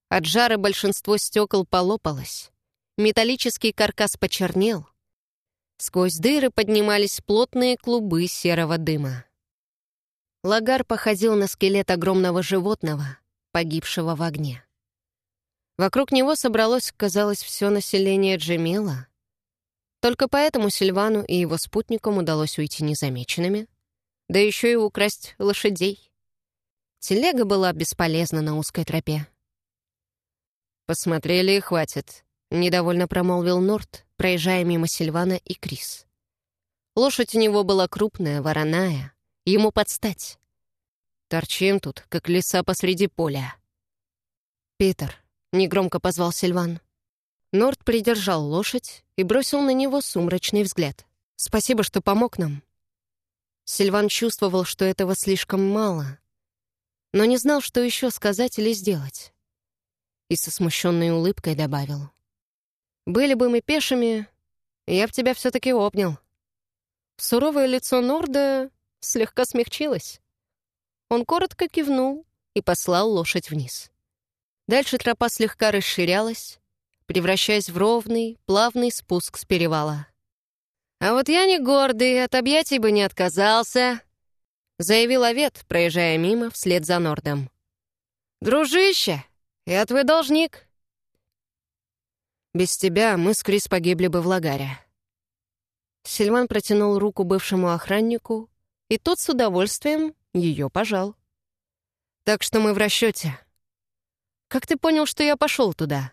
От жара большинство стекол полопалось, металлический каркас почернел, сквозь дыры поднимались плотные клубы серого дыма. Лагар походил на скелет огромного животного, погибшего в огне. Вокруг него собралось, казалось, все население Джемила. Только поэтому Сильвану и его спутникам удалось уйти незамеченными, да еще и украсть лошадей. Телега была бесполезна на узкой тропе. «Посмотрели и хватит», — недовольно промолвил Норт, проезжая мимо Сильвана и Крис. Лошадь у него была крупная, вороная, ему подстать. Торчим тут, как лиса посреди поля. «Питер», — негромко позвал Сильван. Норд придержал лошадь и бросил на него сумрачный взгляд. «Спасибо, что помог нам». Сильван чувствовал, что этого слишком мало, но не знал, что еще сказать или сделать. И со смущенной улыбкой добавил. «Были бы мы пешими, я б тебя все таки обнял». Суровое лицо Норда слегка смягчилось. Он коротко кивнул и послал лошадь вниз. Дальше тропа слегка расширялась, превращаясь в ровный, плавный спуск с перевала. «А вот я не гордый, от объятий бы не отказался», — заявил Овет, проезжая мимо вслед за Нордом. «Дружище, я твой должник». «Без тебя мы с Крис погибли бы в лагаре». Сильван протянул руку бывшему охраннику, и тот с удовольствием ее пожал. Так что мы в расчете. Как ты понял, что я пошел туда?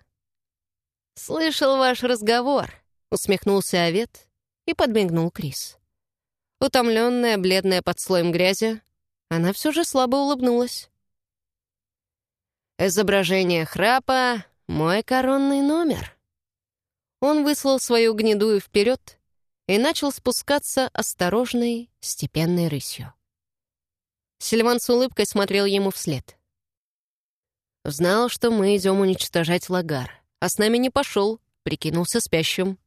Слышал ваш разговор, усмехнулся Овет и подмигнул Крис. Утомленная, бледная под слоем грязи, она все же слабо улыбнулась. Изображение храпа — мой коронный номер. Он выслал свою гнедую вперед и начал спускаться осторожной, степенной рысью. Сильван с улыбкой смотрел ему вслед. Знал, что мы идем уничтожать лагар, а с нами не пошел, прикинулся спящим.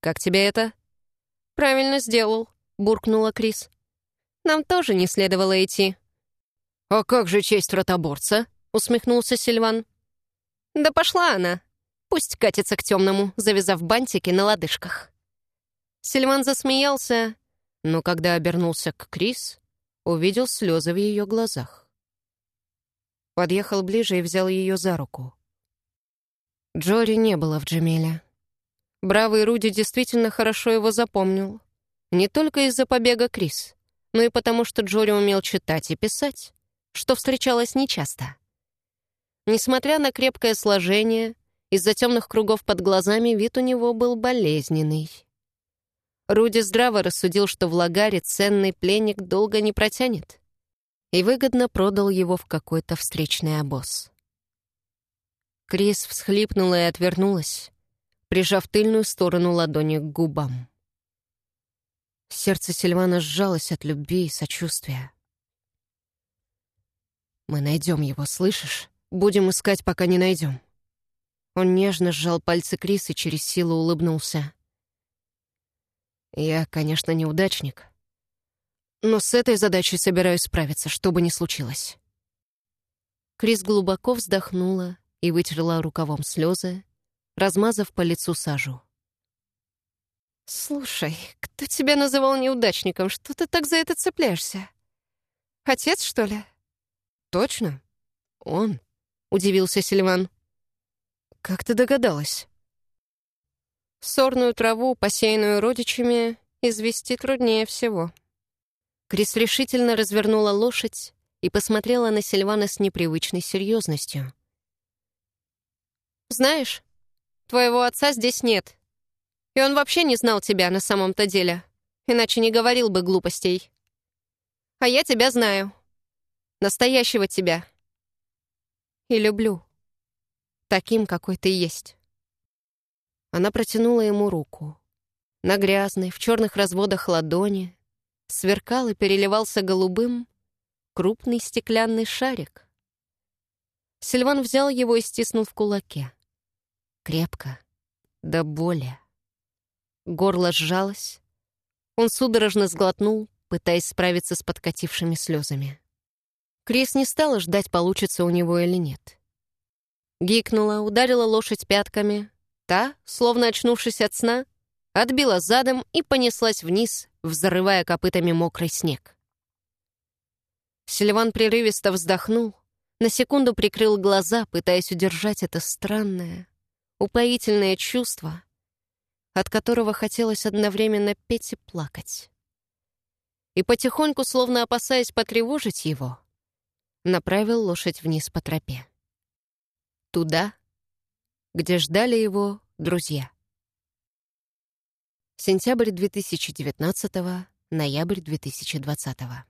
«Как тебе это?» «Правильно сделал», — буркнула Крис. «Нам тоже не следовало идти». «А как же честь ротоборца?» — усмехнулся Сильван. «Да пошла она. Пусть катится к темному, завязав бантики на лодыжках». Сильван засмеялся, но когда обернулся к Крис, увидел слезы в ее глазах. Подъехал ближе и взял ее за руку. Джори не было в Джемеле. Бравый Руди действительно хорошо его запомнил. Не только из-за побега Крис, но и потому, что Джори умел читать и писать, что встречалось нечасто. Несмотря на крепкое сложение, из-за темных кругов под глазами вид у него был болезненный. Руди здраво рассудил, что в лагаре ценный пленник долго не протянет, и выгодно продал его в какой-то встречный обоз. Крис всхлипнула и отвернулась, прижав тыльную сторону ладони к губам. Сердце Сильвана сжалось от любви и сочувствия. «Мы найдем его, слышишь? Будем искать, пока не найдем». Он нежно сжал пальцы Крис и через силу улыбнулся. Я, конечно, неудачник. Но с этой задачей собираюсь справиться, что бы ни случилось. Крис глубоко вздохнула и вытерла рукавом слезы, размазав по лицу сажу. «Слушай, кто тебя называл неудачником? Что ты так за это цепляешься? Отец, что ли?» «Точно? Он?» — удивился Сильван. «Как ты догадалась?» Сорную траву, посеянную родичами, извести труднее всего. Крис решительно развернула лошадь и посмотрела на Сильвана с непривычной серьезностью. «Знаешь, твоего отца здесь нет. И он вообще не знал тебя на самом-то деле, иначе не говорил бы глупостей. А я тебя знаю. Настоящего тебя. И люблю. Таким, какой ты есть». Она протянула ему руку. На грязной, в черных разводах ладони сверкал и переливался голубым крупный стеклянный шарик. Сильван взял его и стиснул в кулаке. Крепко, до боли. Горло сжалось. Он судорожно сглотнул, пытаясь справиться с подкатившими слезами. Крис не стала ждать, получится у него или нет. Гикнула, ударила лошадь пятками, Та, словно очнувшись от сна, отбила задом и понеслась вниз, взрывая копытами мокрый снег. Сильван прерывисто вздохнул, на секунду прикрыл глаза, пытаясь удержать это странное, упоительное чувство, от которого хотелось одновременно петь и плакать. И потихоньку, словно опасаясь потревожить его, направил лошадь вниз по тропе. Туда, где ждали его друзья. Сентябрь 2019, ноябрь 2020.